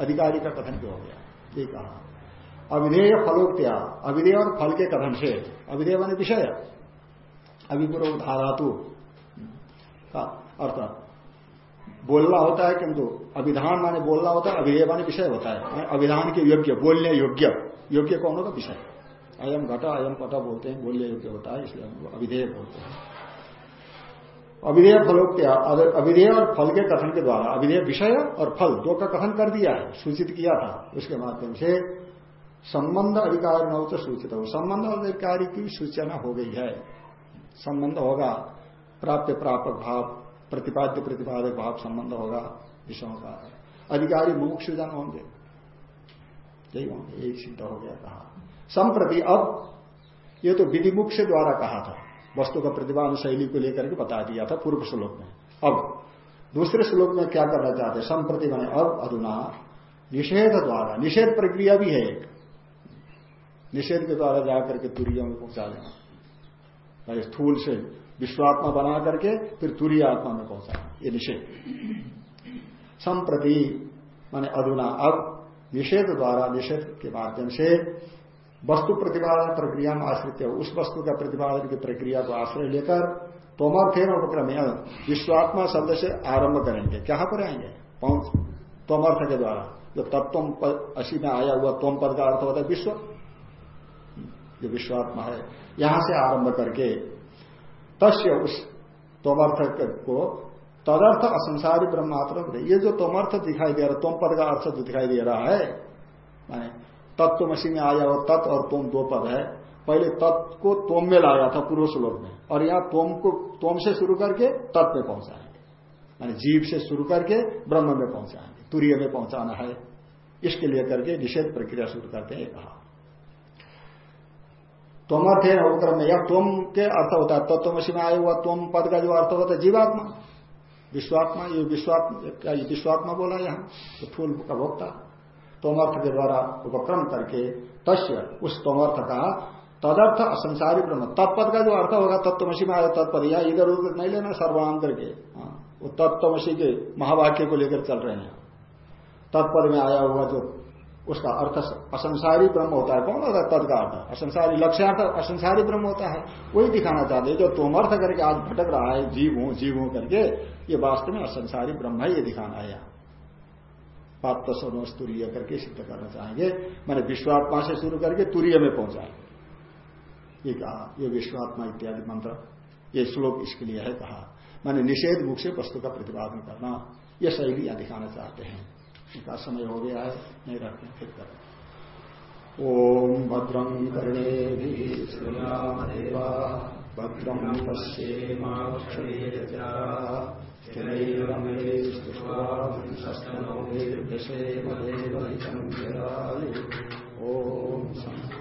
अधिकारी का कथन भी हो गया। ये कहा। अविधेय फलोक्त्या, अविधेय और फल के कथन से। अविधेय मान विषय। अभिपूर्व धारातु का अर्थ बोलना होता है किंतु अभिधान माने बोलना होता है, अभिधेय माने विषय होता है। अभिधान के योग्य, बोलने योग्य योग्य कौन होगा? विषय। अयम घटा, अयम पटा बोलते हैं, बोलने योग्य होता है, इसलिए हम अभिधेय बोलते हैं। अभिधेय फलों के अभिधेय और फल के कथन के द्वारा, अभिधेय विषय और फल, दो का कथन कर दिया है, सूचित किया था, उसके माध्यम से संबंध अधिकार न हो तो सूचित हो। संबंध अधिकारी की सूचना हो गई है। संबंध होगा। प्राप्त प्रापक भाव, प्रतिपाद्य प्रतिपादक भाव संबंध होगा, विषयों का अधिकारी मोक्ष जन होंगे। यही होंगे एक सिद्ध हो गया कहा। संप्रति अब, ये तो विधिमुख से द्वारा कहा था। वस्तु का प्रतिपादन शैली को लेकर के बता दिया था पूर्व श्लोक में। अब, दूसरे श्लोक में क्या करना चाहते हैं? संप्रति मैंने अब, अधुना, निषेध द्वारा। निषेध प्रक्रिया भी है एक। निषेध के द्वारा जाकर के तुरियों में पहुँचा देना स्थूल से विश्वात्मा बना करके फिर तुरी आत्मा में पहुँचा। ये निषेध। संप्रति, माने अधुना, अब निषेध द्वारा, निषेध के माध्यम से वस्तु प्रतिपादन प्रक्रिया में आश्रित है। उस वस्तु का प्रतिपादन की प्रक्रिया को आश्रय लेकर तोमर्थेन उपक्रम, विश्वात्मा शब्द से आरंभ करेंगे। क्या पर आएँगे? पहुँच तोमर्थ के द्वारा। जो तत्व असी में आया हुआ तोम पद का अर्थ होता है विश्व। जो विश्वात्मा है। यहाँ से आरंभ करके तस्य उस तोमर्थ को तदर्थ असंसारी ब्रह्मात्र ये जो तोमर्थ दिखाई दे रहा तोम पद का अर्थ जो दिखाई दे रहा है, माने तत्व मसी में आया और तत् और तुम दो पद है। पहले तत्व को तोम में लाया था पूर्व श्लोक में, और यहाँ तोम को तोम से शुरू करके तत्व में पहुंचाएँगे। मानी जीव से शुरू करके ब्रह्म में पहुंचाएँगे, तुरीय में पहुंचाना है। इसके लिए करके निषेध प्रक्रिया शुरू करते हैं कहा। तोमर्थ है उपक्रम में यह तोम के अर्थ होता है तत्वमसी में आया हुआ तोम पद का जो अर्थ होता है जीवात्मा। विश्वात्मा ये विश्वात्मा विश्वात्मा बोला यहाँ? तो फूल का भोक्ता। तोमर्थ के द्वारा उपक्रम करके तस्य उस तोमर्थ का तदर्थ असंसारी ब्रह्म। तत्पद का जो अर्थ होगा तत्वमसी में आया तत्पद या इधर उधर नहीं लेना सर्वांतर करके हाँ, वो तत्वमसी के महावाक्य को लेकर चल रहे हैं। तत्पद में आया हुआ जो उसका अर्थ असंसारी ब्रह्म होता है। कौन होता है? तद का अर्थ असंसारी लक्ष्यार्थ, असंसारी ब्रह्म होता है। वही दिखाना चाहते जो तोमर्थ करके आज भटक रहा है, जीव हूँ जीव हूँ करके, ये वास्तव में असंसारी ब्रह्म है ये दिखाना है यहाँ। पाप तुरीय करके सिद्ध करना चाहेंगे। मैंने विश्वात्मा से शुरू करके तुरीय में पहुंचाएँगे ये कहा, ये विश्वात्मा इत्यादि मंत्र, ये श्लोक इसके लिए है कहा। मैंने निषेध मुख से वस्तु का प्रतिपादन करना यह शैली दिखाना चाहते हैं। का समय हो गया है, नहीं रखते, फिर करें। ओम भद्रम कर्णे श्रीरामदेवा भद्रम पश्येम्क्षेमेशेमेवशेम ओम